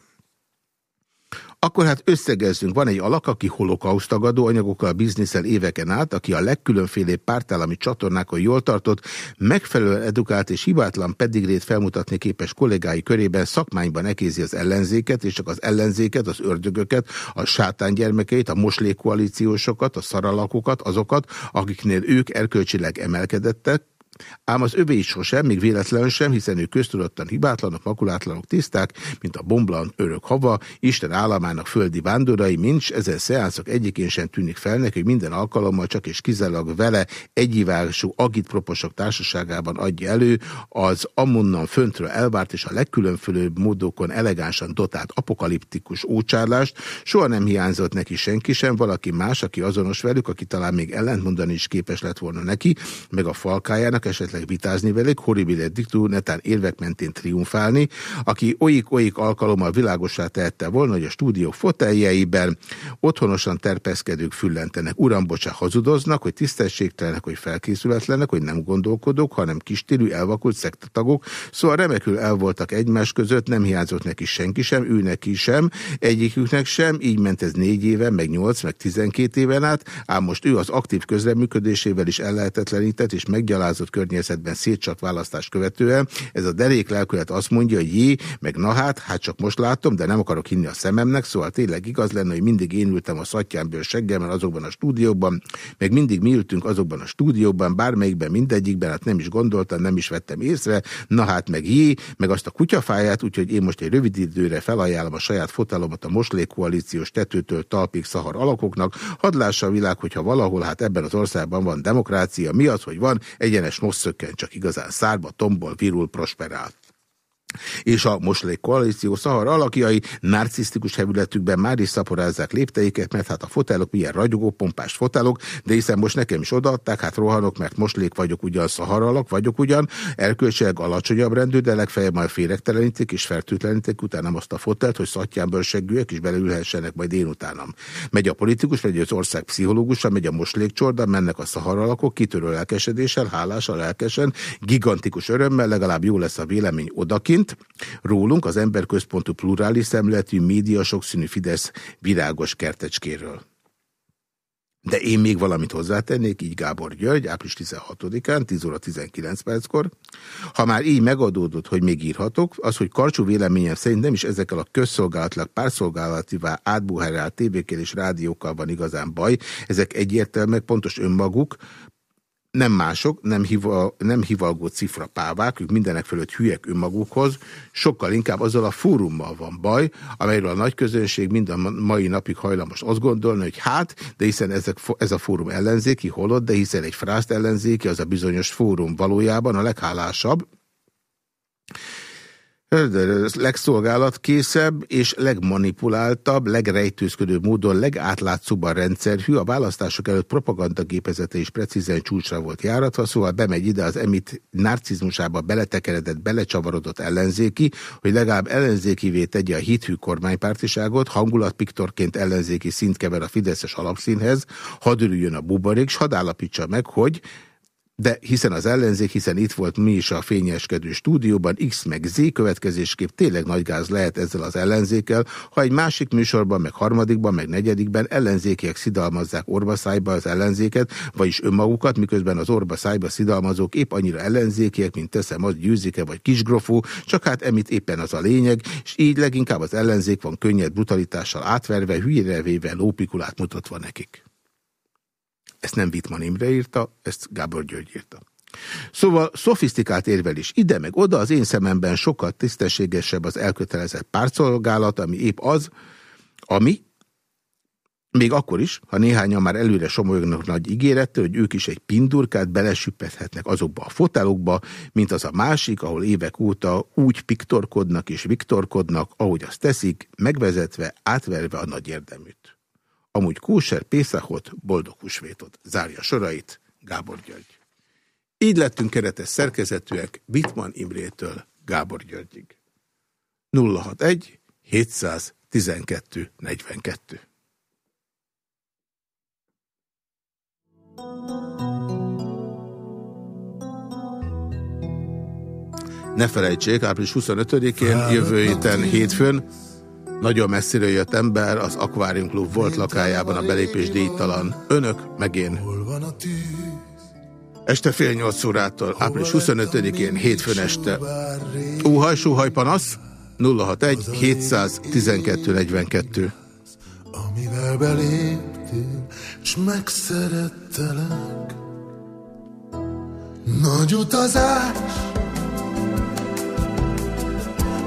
Akkor hát összegezzünk. Van egy alak, aki holokausztagadó anyagokkal bizniszel éveken át, aki a legkülönfélébb pártállami csatornákon jól tartott, megfelelően edukált és hibátlan pedigrét felmutatni képes kollégái körében szakmányban ekézi az ellenzéket, és csak az ellenzéket, az ördögöket, a sátán gyermekeit, a moslékoalíciósokat, a szaralakokat, azokat, akiknél ők erkölcsileg emelkedettek, Ám az övé is sosem, még véletlenül sem, hiszen ők köztudottan hibátlanok, makulátlanok, tiszták, mint a bomblan örök hava, Isten államának földi vándorai, mincs, ezen szeánszok egyikén sem tűnik fel neki, hogy minden alkalommal csak és kizárólag vele egyiválású agitproposok társaságában adja elő. Az amonnan föntről elvárt és a legkülönfélőbb módokon elegánsan dotált apokaliptikus ócsárlást, soha nem hiányzott neki senki sem, valaki más, aki azonos velük, aki talán még ellentmondani is képes lett volna neki, meg a falkájának, esetleg vitázni velük, horribile diktú, netán érvek mentén triumfálni, aki olyik-olyik alkalommal világosá tehette volna, hogy a stúdió foteljeiben otthonosan terpeszkedők füllentenek. Uram, bocsá, hazudoznak, hogy tisztességtelenek, hogy felkészületlenek, hogy nem gondolkodok, hanem kistérű, elvakult szektatagok, szóval remekül el voltak egymás között, nem hiányzott neki senki sem, ő neki sem, egyiküknek sem, így ment ez négy éve, meg nyolc, meg tizenkét éven át, ám most ő az aktív közreműködésével is ellehetetlenített és meggyalázott környezetben szétcsat választás követően. Ez a derék lelkület azt mondja, hogy jé, meg na hát, hát csak most látom, de nem akarok hinni a szememnek, szóval tényleg igaz lenne, hogy mindig én ültem a szatjánből seggemmel azokban a stúdióban, meg mindig mi ültünk azokban a stúdióban, bármelyikben, mindegyikben, hát nem is gondoltam, nem is vettem észre, na hát meg jé, meg azt a kutyafáját, úgyhogy én most egy rövid időre felajánlom a saját fotalomat a Moslék koalíciós tetőtől talpig szahar alakoknak, hadd lássa a világ, hogyha valahol, hát ebben az országban van demokrácia, mi az, hogy van egyenes most szökken, csak igazán szárba, tombol, virul, prosperál és a moslék koalíció szahar alakjai narcisztikus hevületükben már is szaporázzák lépteiket, mert hát a fotelok milyen ragyogó, pompás fotelok, de hiszen most nekem is odaadták, hát rohanok, mert moslék vagyok ugyan, szahar alak vagyok ugyan, erkölcsileg alacsonyabb rendű, de legfeljebb majd féregtelenítik és fertőtlenítik utána azt a fotelt, hogy szatján bőrsegűek is beleülhessenek majd én utánam. Megy a politikus, megy az ország pszichológusa, megy a moslékcsorda, mennek a szahar alakok, kitörő lelkesedéssel, hálással, lelkesen, gigantikus örömmel, legalább jó lesz a vélemény odakin, szerint rólunk az emberközpontú plurális szemletű média sokszínű Fidesz virágos kertecskéről. De én még valamit hozzátennék, így Gábor György, április 16-án, 10 óra 19 perckor. Ha már így megadódott, hogy még írhatok, az, hogy Karcsú véleményem szerint nem is ezekkel a közszolgálatlag párszolgálativá átbuherált tévékkel és rádiókkal van igazán baj, ezek egyértelműek, pontos önmaguk, nem mások, nem, hiva, nem hivalgó cifrapávák, ők mindenek fölött hülyek önmagukhoz, sokkal inkább azzal a fórummal van baj, amelyről a nagy közönség mind a mai napig hajlamos azt gondolni, hogy hát, de hiszen ezek, ez a fórum ellenzéki, holott, de hiszen egy frászt ellenzéki, az a bizonyos fórum valójában a leghálásabb, legszolgálatkészebb és legmanipuláltabb, legrejtőzködő módon legátlátszóbb a rendszerhű, a választások előtt propagandagépezete is precízen csúcsra volt járatva, szóval bemegy ide az emit narcizmusába beletekeredett, belecsavarodott ellenzéki, hogy legalább ellenzékivé tegye a hithű kormánypártiságot, hangulatpiktorként ellenzéki szint kever a Fideszes alapszínhez, hadd a buborék, s hadd állapítsa meg, hogy de hiszen az ellenzék, hiszen itt volt mi is a fényeskedő stúdióban, X meg Z következésképp tényleg nagy gáz lehet ezzel az ellenzékkel, ha egy másik műsorban, meg harmadikban, meg negyedikben ellenzékiek szidalmazzák orbaszájba az ellenzéket, vagyis önmagukat, miközben az orbaszájba szidalmazók épp annyira ellenzékiek, mint teszem az győzike vagy kisgrofó, csak hát emit éppen az a lényeg, és így leginkább az ellenzék van könnyed brutalitással átverve, hülyére véve lópikulát mutatva nekik. Ezt nem Wittmann Imre írta, ezt Gábor György írta. Szóval szofisztikált érvelés ide meg oda, az én szememben sokkal tisztességesebb az elkötelezett pártszolgálat, ami épp az, ami, még akkor is, ha néhányan már előre somolyognak nagy ígérettel, hogy ők is egy pindurkát belesüppethetnek azokba a fotelokba, mint az a másik, ahol évek óta úgy piktorkodnak és viktorkodnak, ahogy azt teszik, megvezetve, átverve a nagy érdeműt. Amúgy kóser Pészakot, boldog húsvétot. Zárja sorait Gábor György. Így lettünk keretes szerkezetűek Wittmann Imrétől Gábor Györgyig. 061 712 42 Ne felejtsék, április 25-én, jövő héten hétfőn nagyon messziről jött ember az Aquarium Club volt lakájában a belépés díjtalan. Önök, meg én. Este fél nyolc órától, április 25-én, hétfőn este. Úhaj, súhaj, panasz, 061 712 42. Amivel beléptél, s megszerettelek. Nagy utazás,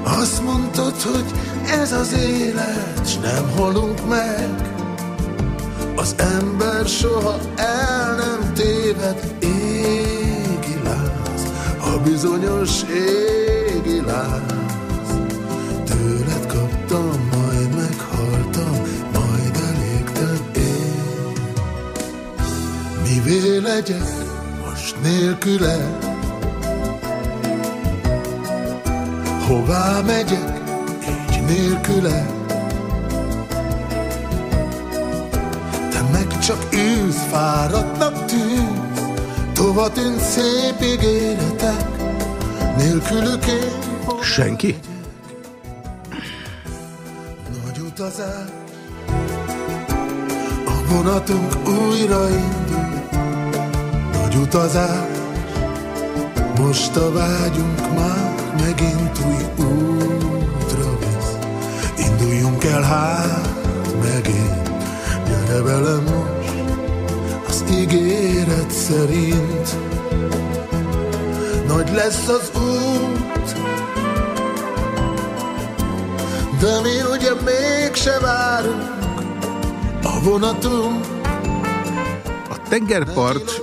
azt mondtad, hogy ez az élet, s nem halunk meg. Az ember soha el nem téved, égi láz, a bizonyos égi láz. Tőled kaptam, majd meghaltam, majd elégtem én. Mivé legyek most nélküle? Hová megyek? nélküle. Te meg csak űz, fáradtnak tűz Tova tűnt szép ígéretek Nélkülük én. Senki? Nagy utazás. A vonatunk újra indul Nagy utazás. Most a vágyunk már megint új útra Induljunk el hát megint, gyere velem most, az ígéret szerint. Nagy lesz az út, de mi ugye mégse várunk a vonatunk. A tengerpart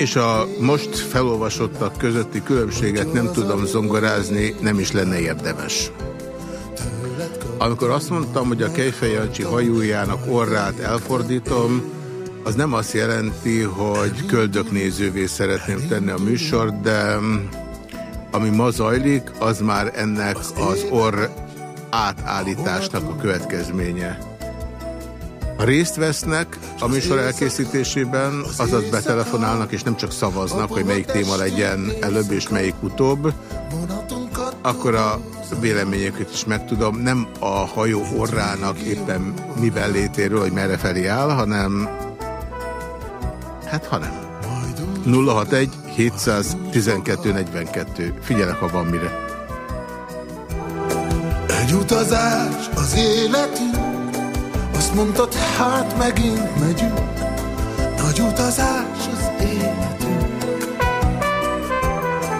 és a most felolvasottak közötti különbséget nem tudom zongorázni, nem is lenne érdemes. Amikor azt mondtam, hogy a Kejfej Jancsi hajójának orrát elfordítom, az nem azt jelenti, hogy köldöknézővé szeretném tenni a műsort, de ami ma zajlik, az már ennek az orr átállításnak a következménye. Ha részt vesznek a műsor elkészítésében, azaz betelefonálnak, és nem csak szavaznak, hogy melyik téma legyen előbb és melyik utóbb, akkor a véleményeket is megtudom. Nem a hajó orrának éppen mivel létéről, hogy merre felé áll, hanem hát hanem 061 712 42. Figyelek, ha van mire. Egy utazás az életünk, azt mondtad, hát megint megyünk, nagy utazás az életünk.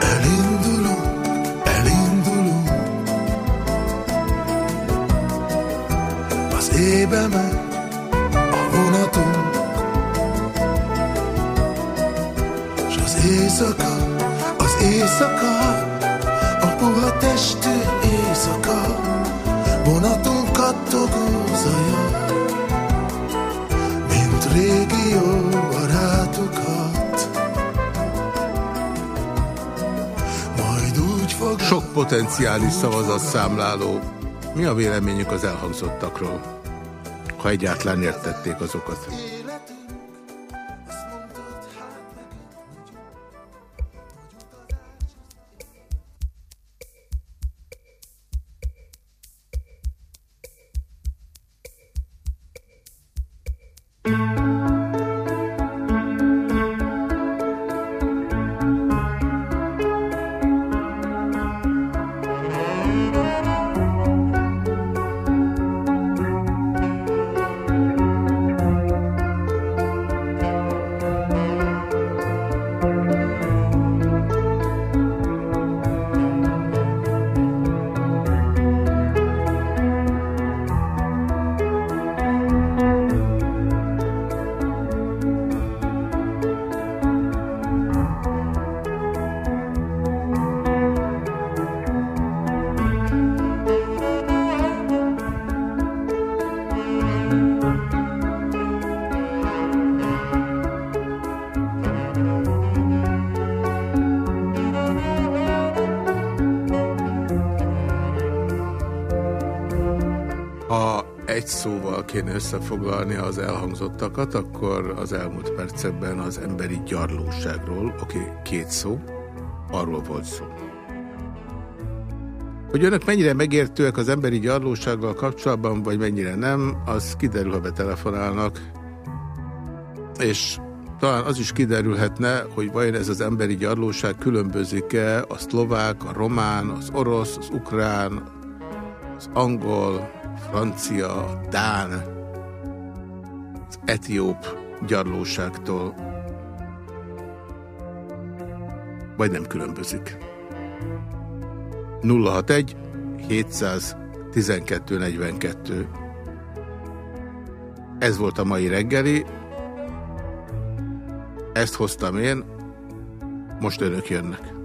Elindulunk, elindulunk, az ébe megy. Potenciális szavazatszámláló. Mi a véleményük az elhangzottakról? Ha egyáltalán értették azokat. Kéne összefoglalni az elhangzottakat, akkor az elmúlt percekben az emberi gyarlóságról, oké, két szó, arról volt szó. Hogy önök mennyire megértőek az emberi gyarlósággal kapcsolatban, vagy mennyire nem, az kiderül, ha betelefonálnak. És talán az is kiderülhetne, hogy vajon ez az emberi gyarlóság különbözik-e a szlovák, a román, az orosz, az ukrán, az angol, francia, dán, az etióp gyarlóságtól, vagy nem különbözik. 061 712 42 Ez volt a mai reggeli. Ezt hoztam én, most önök jönnek.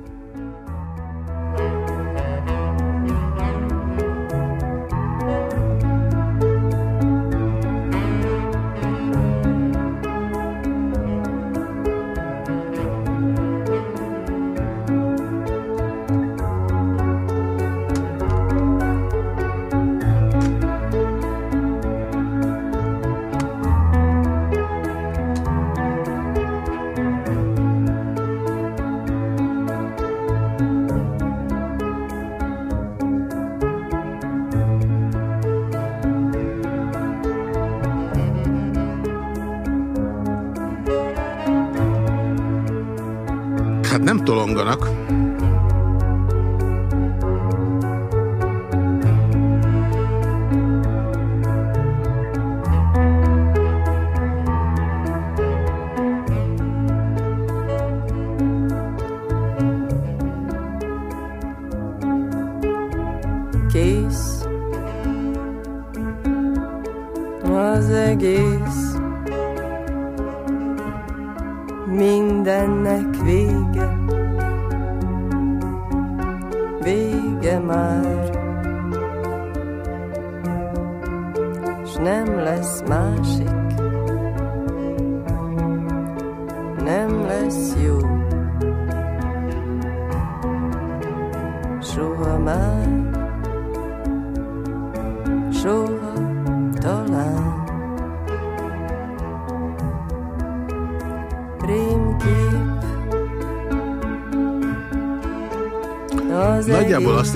Hát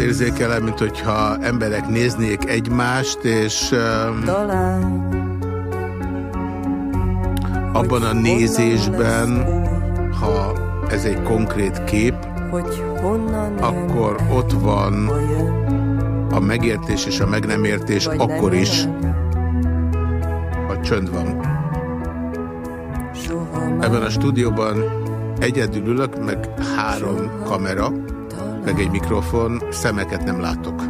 érzékelem, mint hogyha emberek néznék egymást, és um, abban a nézésben, ha ez egy konkrét kép, akkor ott van a megértés és a meg nem értés akkor is, ha csönd van. Ebben a stúdióban egyedül ülök, meg három kamera, meg egy mikrofon, szemeket nem látok.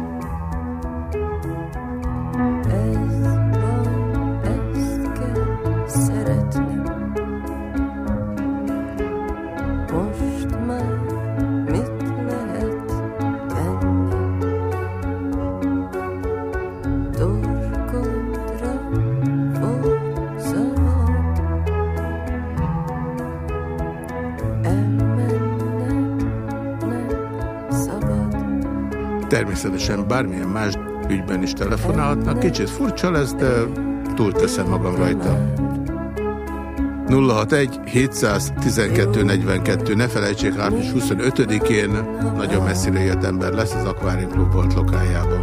Természetesen bármilyen más ügyben is telefonálhatnak. Kicsit furcsa lesz, de túlteszem magam rajta. 061 712 42. Ne felejtsék, április 25-én nagyon messzire jött ember lesz az Aquarium Club volt lokájában.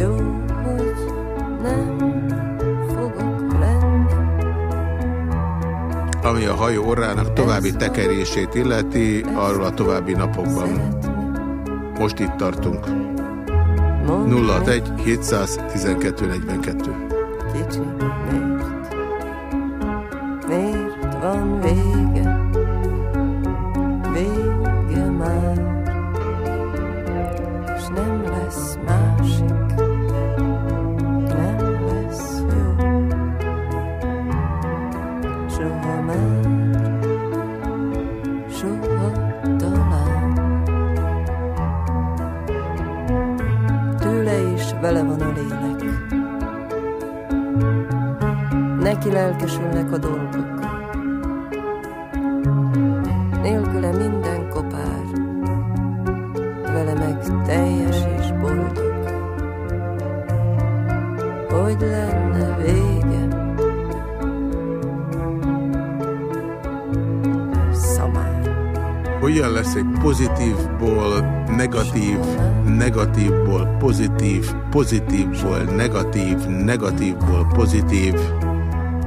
Jó, hogy nem fogok lenni. Ami a hajó orrának további tekerését illeti, arról a további napokban. Most itt tartunk. 061 712 42. Kicsi, miért? Miért van vége? Pozitívból negatív, negatívból pozitív?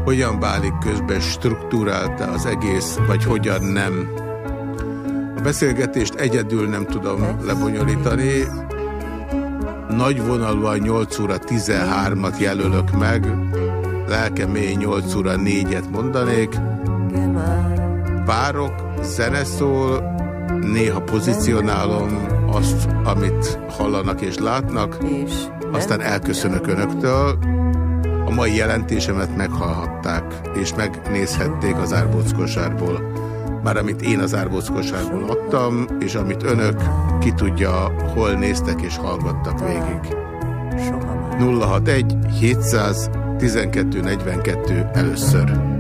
Hogyan válik közben struktúrálta az egész, vagy hogyan nem? A beszélgetést egyedül nem tudom lebonyolítani. Nagy vonalúan 8 óra 13-at jelölök meg, lelkem mély 8 óra 4-et mondanék. Várok, zene szól, néha pozícionálom azt, amit hallanak és látnak, És aztán elköszönök önöktől. A mai jelentésemet meghallhatták, és megnézhették az árbóckosárból. Már amit én az árbóckosárból adtam, és amit önök ki tudja, hol néztek és hallgattak végig. soha már. 061 712 42 először.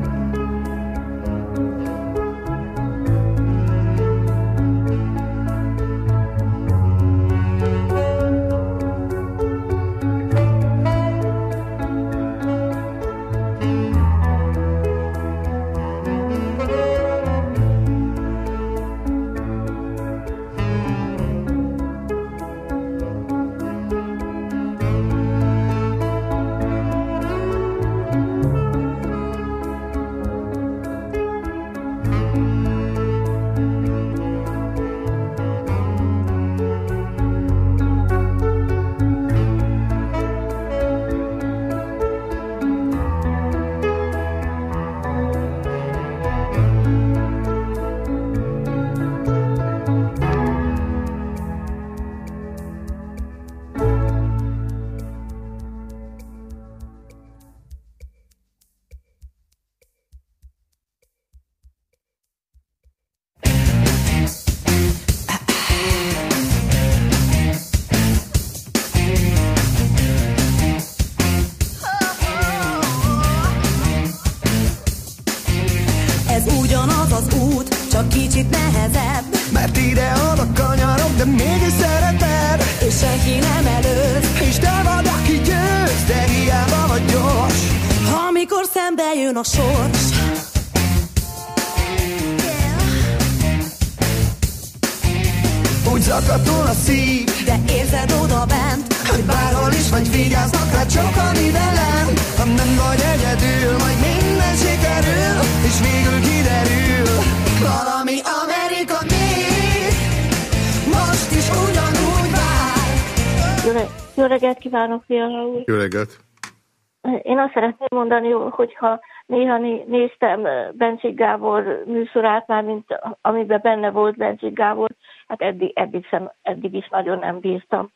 Néztem Bencsik Gábor műsorát, már mint amiben benne volt Bencsik Gábor, hát eddig, eddig, sem, eddig is nagyon nem bíztam.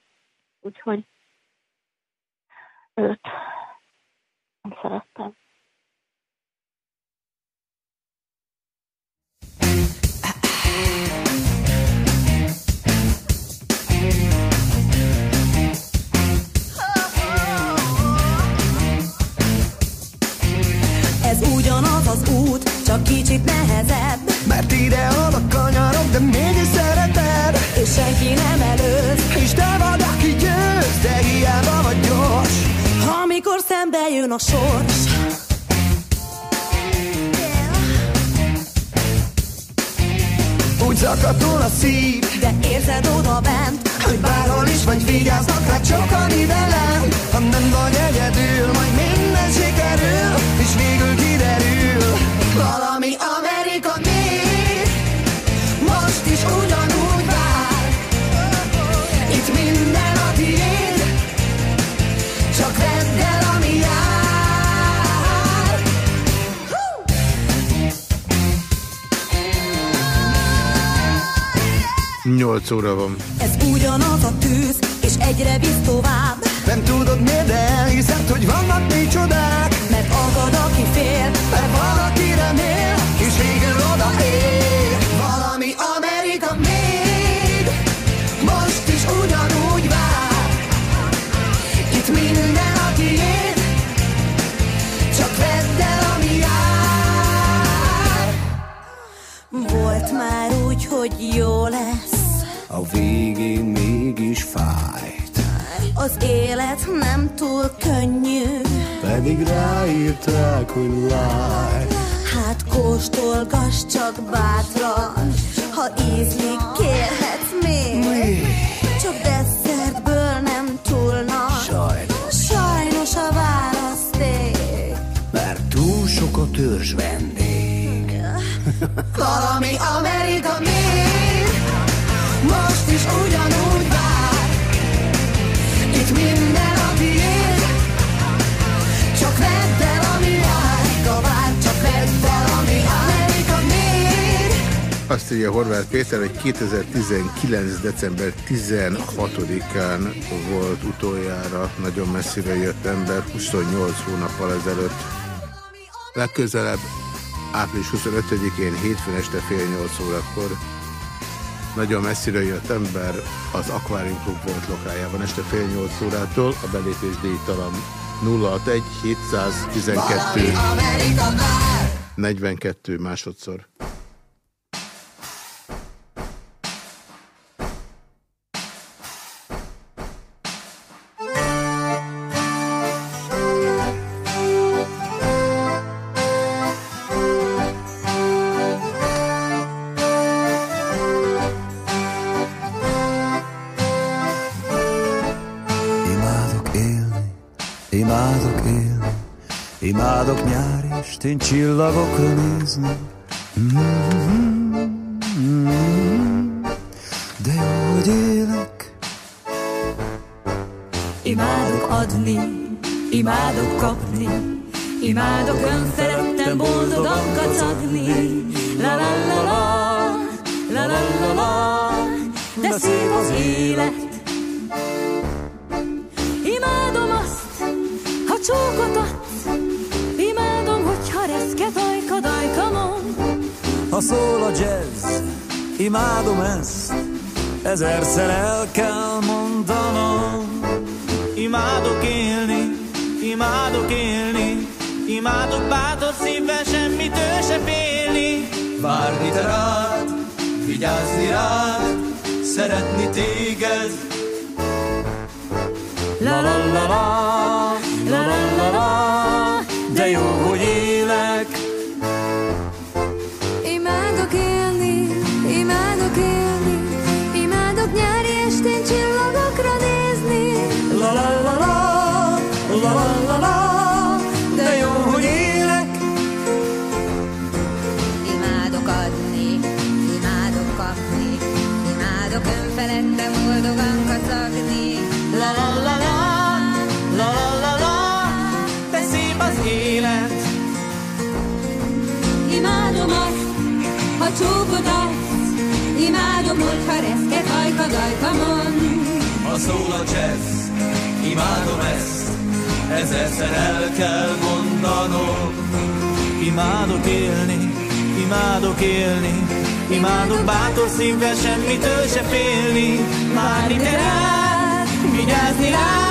Úgyhogy őt nem szerettem. ugyanaz az út, csak kicsit nehezebb. Mert ideal a kanyarok, de mégis szereted. És senki nem előz És te vagy, aki győz, de hiába vagy gyors. Amikor szembe jön a sors. Úgy zakatol a szív. De érzed oda bent Hogy bárhol is vagy vigyáznak rá csokani velem. Ha nem vagy egyedül Majd minden sikerül. És végül valami Amerika még Most is ugyanúgy vár. Itt minden a tiéd. Csak vedd el, ami jár. 8 óra van. ez ugyanaz a tűz, és egyre visz tovább. Nem tudod miért, de elhiszed, hogy vannak még csodák Akad, aki fél, Mert valaki remél, és végül odaér Valami Amerika még Most is ugyanúgy vár Itt minden a tiéd Csak vedd el, ami jár volt már úgy, hogy jó lesz. A végén mégis fájt Az élet nem túl könnyű. Pedig ráírták, hogy like Hát kóstolgass csak bátran, ha ízlik, kérhetsz még. Csak desszertből nem túl nagy. Sajnos, Sajnos a választék. mert túl sok a törzs vendég Valami Amerika még Most is ugyanúgy Azt írja Horváth Péter, hogy 2019. december 16-án volt utoljára nagyon messzire jött ember, 28 hónappal ezelőtt. Legközelebb április 25-én hétfőn este fél 8 órakor nagyon messzire jött ember az Aquarium Club volt lokájában este fél 8 órától, a belépés díjtalan 061 712 Amerika vár 42 másodszor. Imádok nyári estén csillagokra nézni. Mm-hmm. Because. Ha csókot adsz, imádom, hogyha reszket ajka dajkamon. Ha szól a jazz, imádom ezt, ezerszer el kell mondanom. Imádok élni, imádok élni, imádok bátor szívvel semmitől se félni. Várni te rád, vigyázni rád,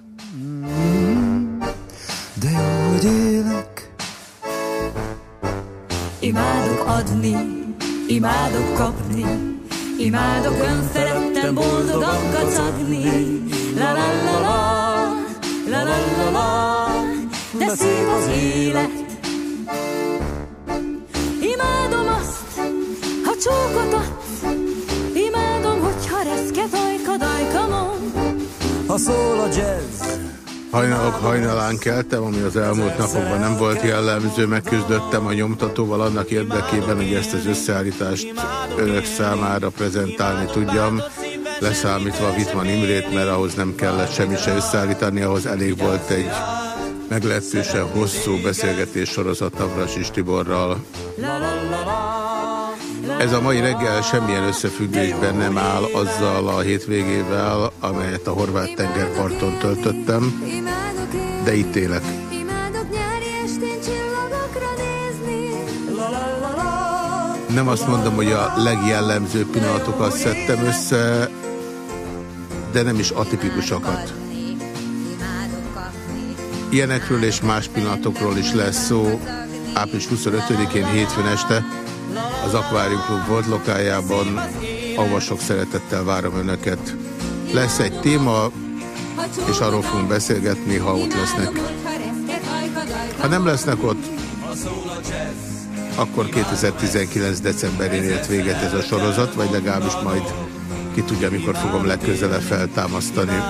Jellemző, megküzdöttem a nyomtatóval annak érdekében, hogy ezt az összeállítást önök számára prezentálni tudjam, leszámítva Vitman Imrét, mert ahhoz nem kellett semmit se összeállítani, ahhoz elég volt egy meglehetősen hosszú beszélgetés sorozat Navrasis Tiborral. Ez a mai reggel semmilyen összefüggésben nem áll azzal a hétvégével, amelyet a horvát tengerparton töltöttem, de itt élek. Nem azt mondom, hogy a legjellemzőbb pillanatokat szedtem össze, de nem is atipikusakat. Ilyenekről és más pillanatokról is lesz szó. Április 25-én hétfőn este az Aquarium Club volt lokájában, ahova sok szeretettel várom Önöket. Lesz egy téma, és arról fogunk beszélgetni, ha ott lesznek. Ha nem lesznek ott, akkor 2019. decemberén ért véget ez a sorozat, vagy legalábbis majd ki tudja, mikor fogom legközelebb feltámasztani.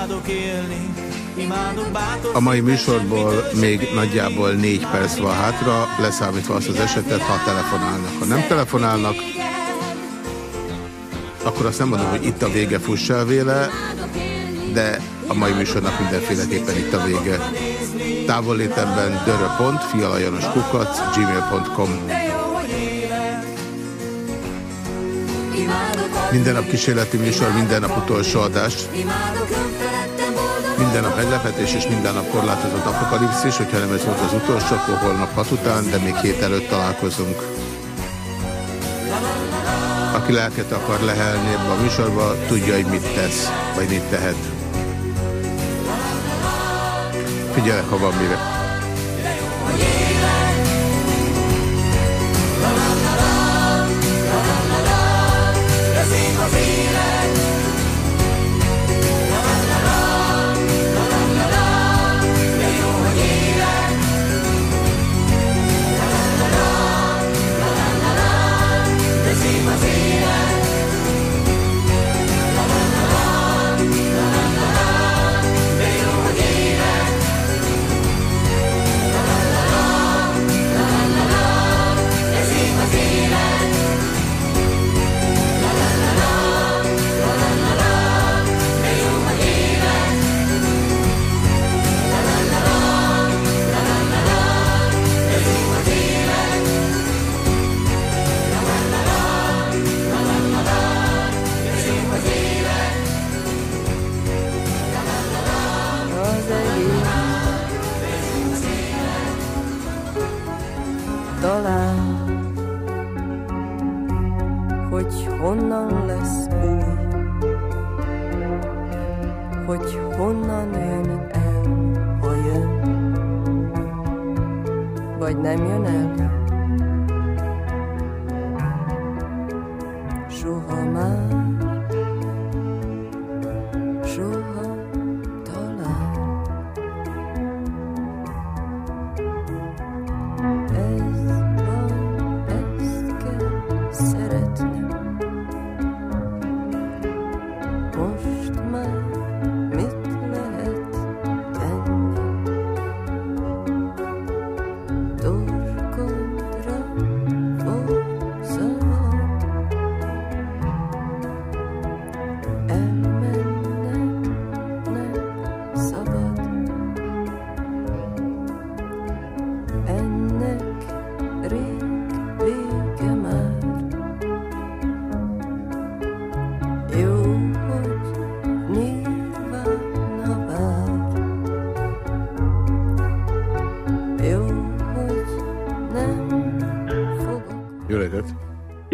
A mai műsorból még nagyjából négy perc van hátra, leszámítva azt az esetet, ha telefonálnak. Ha nem telefonálnak, akkor azt nem mondom, hogy itt a vége, fuss el véle, de a mai műsornak mindenféleképpen itt a vége. Távollétemben dörö.fialajanoskukac gmail.com Minden nap kísérleti műsor, minden nap utolsó adás. Minden nap meglepetés és minden nap korlátozott apokalipszis. Hogyha nem ez volt az utolsó, akkor holnap hat után, de még hét előtt találkozunk. Aki lelket akar lehelni ebbe a műsorba, tudja, hogy mit tesz, vagy mit tehet. Figyelek, ha van mire. honnan lesz új, hogy honnan jön el, ha jön, vagy nem jön el.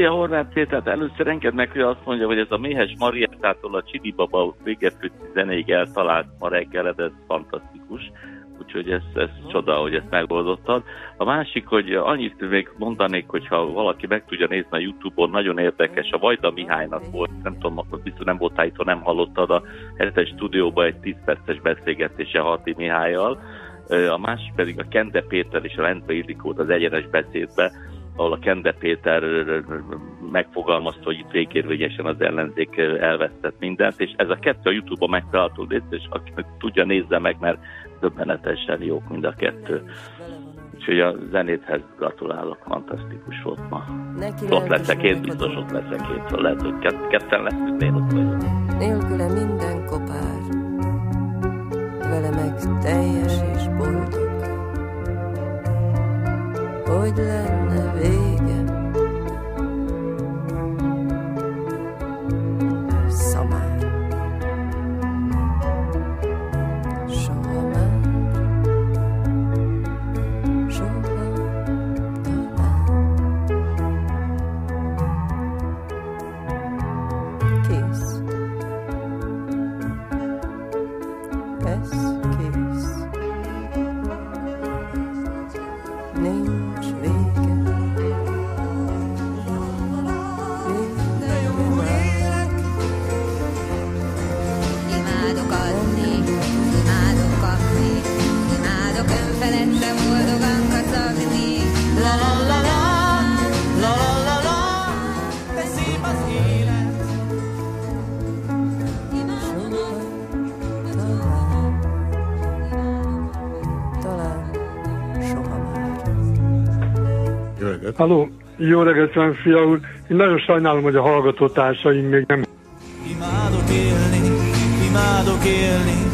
Horváth Pétert először enged meg, hogy azt mondja, hogy ez a Méhes Mariettától a Csidi Baba végető zenéig eltalált ma reggel, ez fantasztikus. Úgyhogy ez, ez csoda, hogy ezt megoldottad. A másik, hogy annyit még mondanék, hogyha valaki meg tudja nézni a Youtube-on, nagyon érdekes. A Vajda Mihálynak volt, nem tudom, akkor biztos nem volt állító, nem hallottad a hetes stúdióban egy 10 perces beszélgetése Hati Mihályjal. A másik pedig a Kende Péter és a Lendbe Ildikót az egyenes beszédbe, ahol a Kende Péter megfogalmazta, hogy itt végérvényesen az ellenzék elvesztett mindent, és ez a kettő a Youtube-on megtalálható, és aki tudja, nézze meg, mert döbbenetesen jók mind a kettő. Úgyhogy a zenéthez gratulálok, fantasztikus volt ma. Neki ott leszek én, biztos ott leszek én, szóval lehet, hogy ketten leszünk, én ott vagyok. Nélküle minden kopár, vele meg teljes és boldog hogy lenne vége. Szamár. Halló, jó reggelt, kívánok, fia úr. Én nagyon sajnálom, hogy a hallgatótársaim még nem Imádok élni, imádok élni,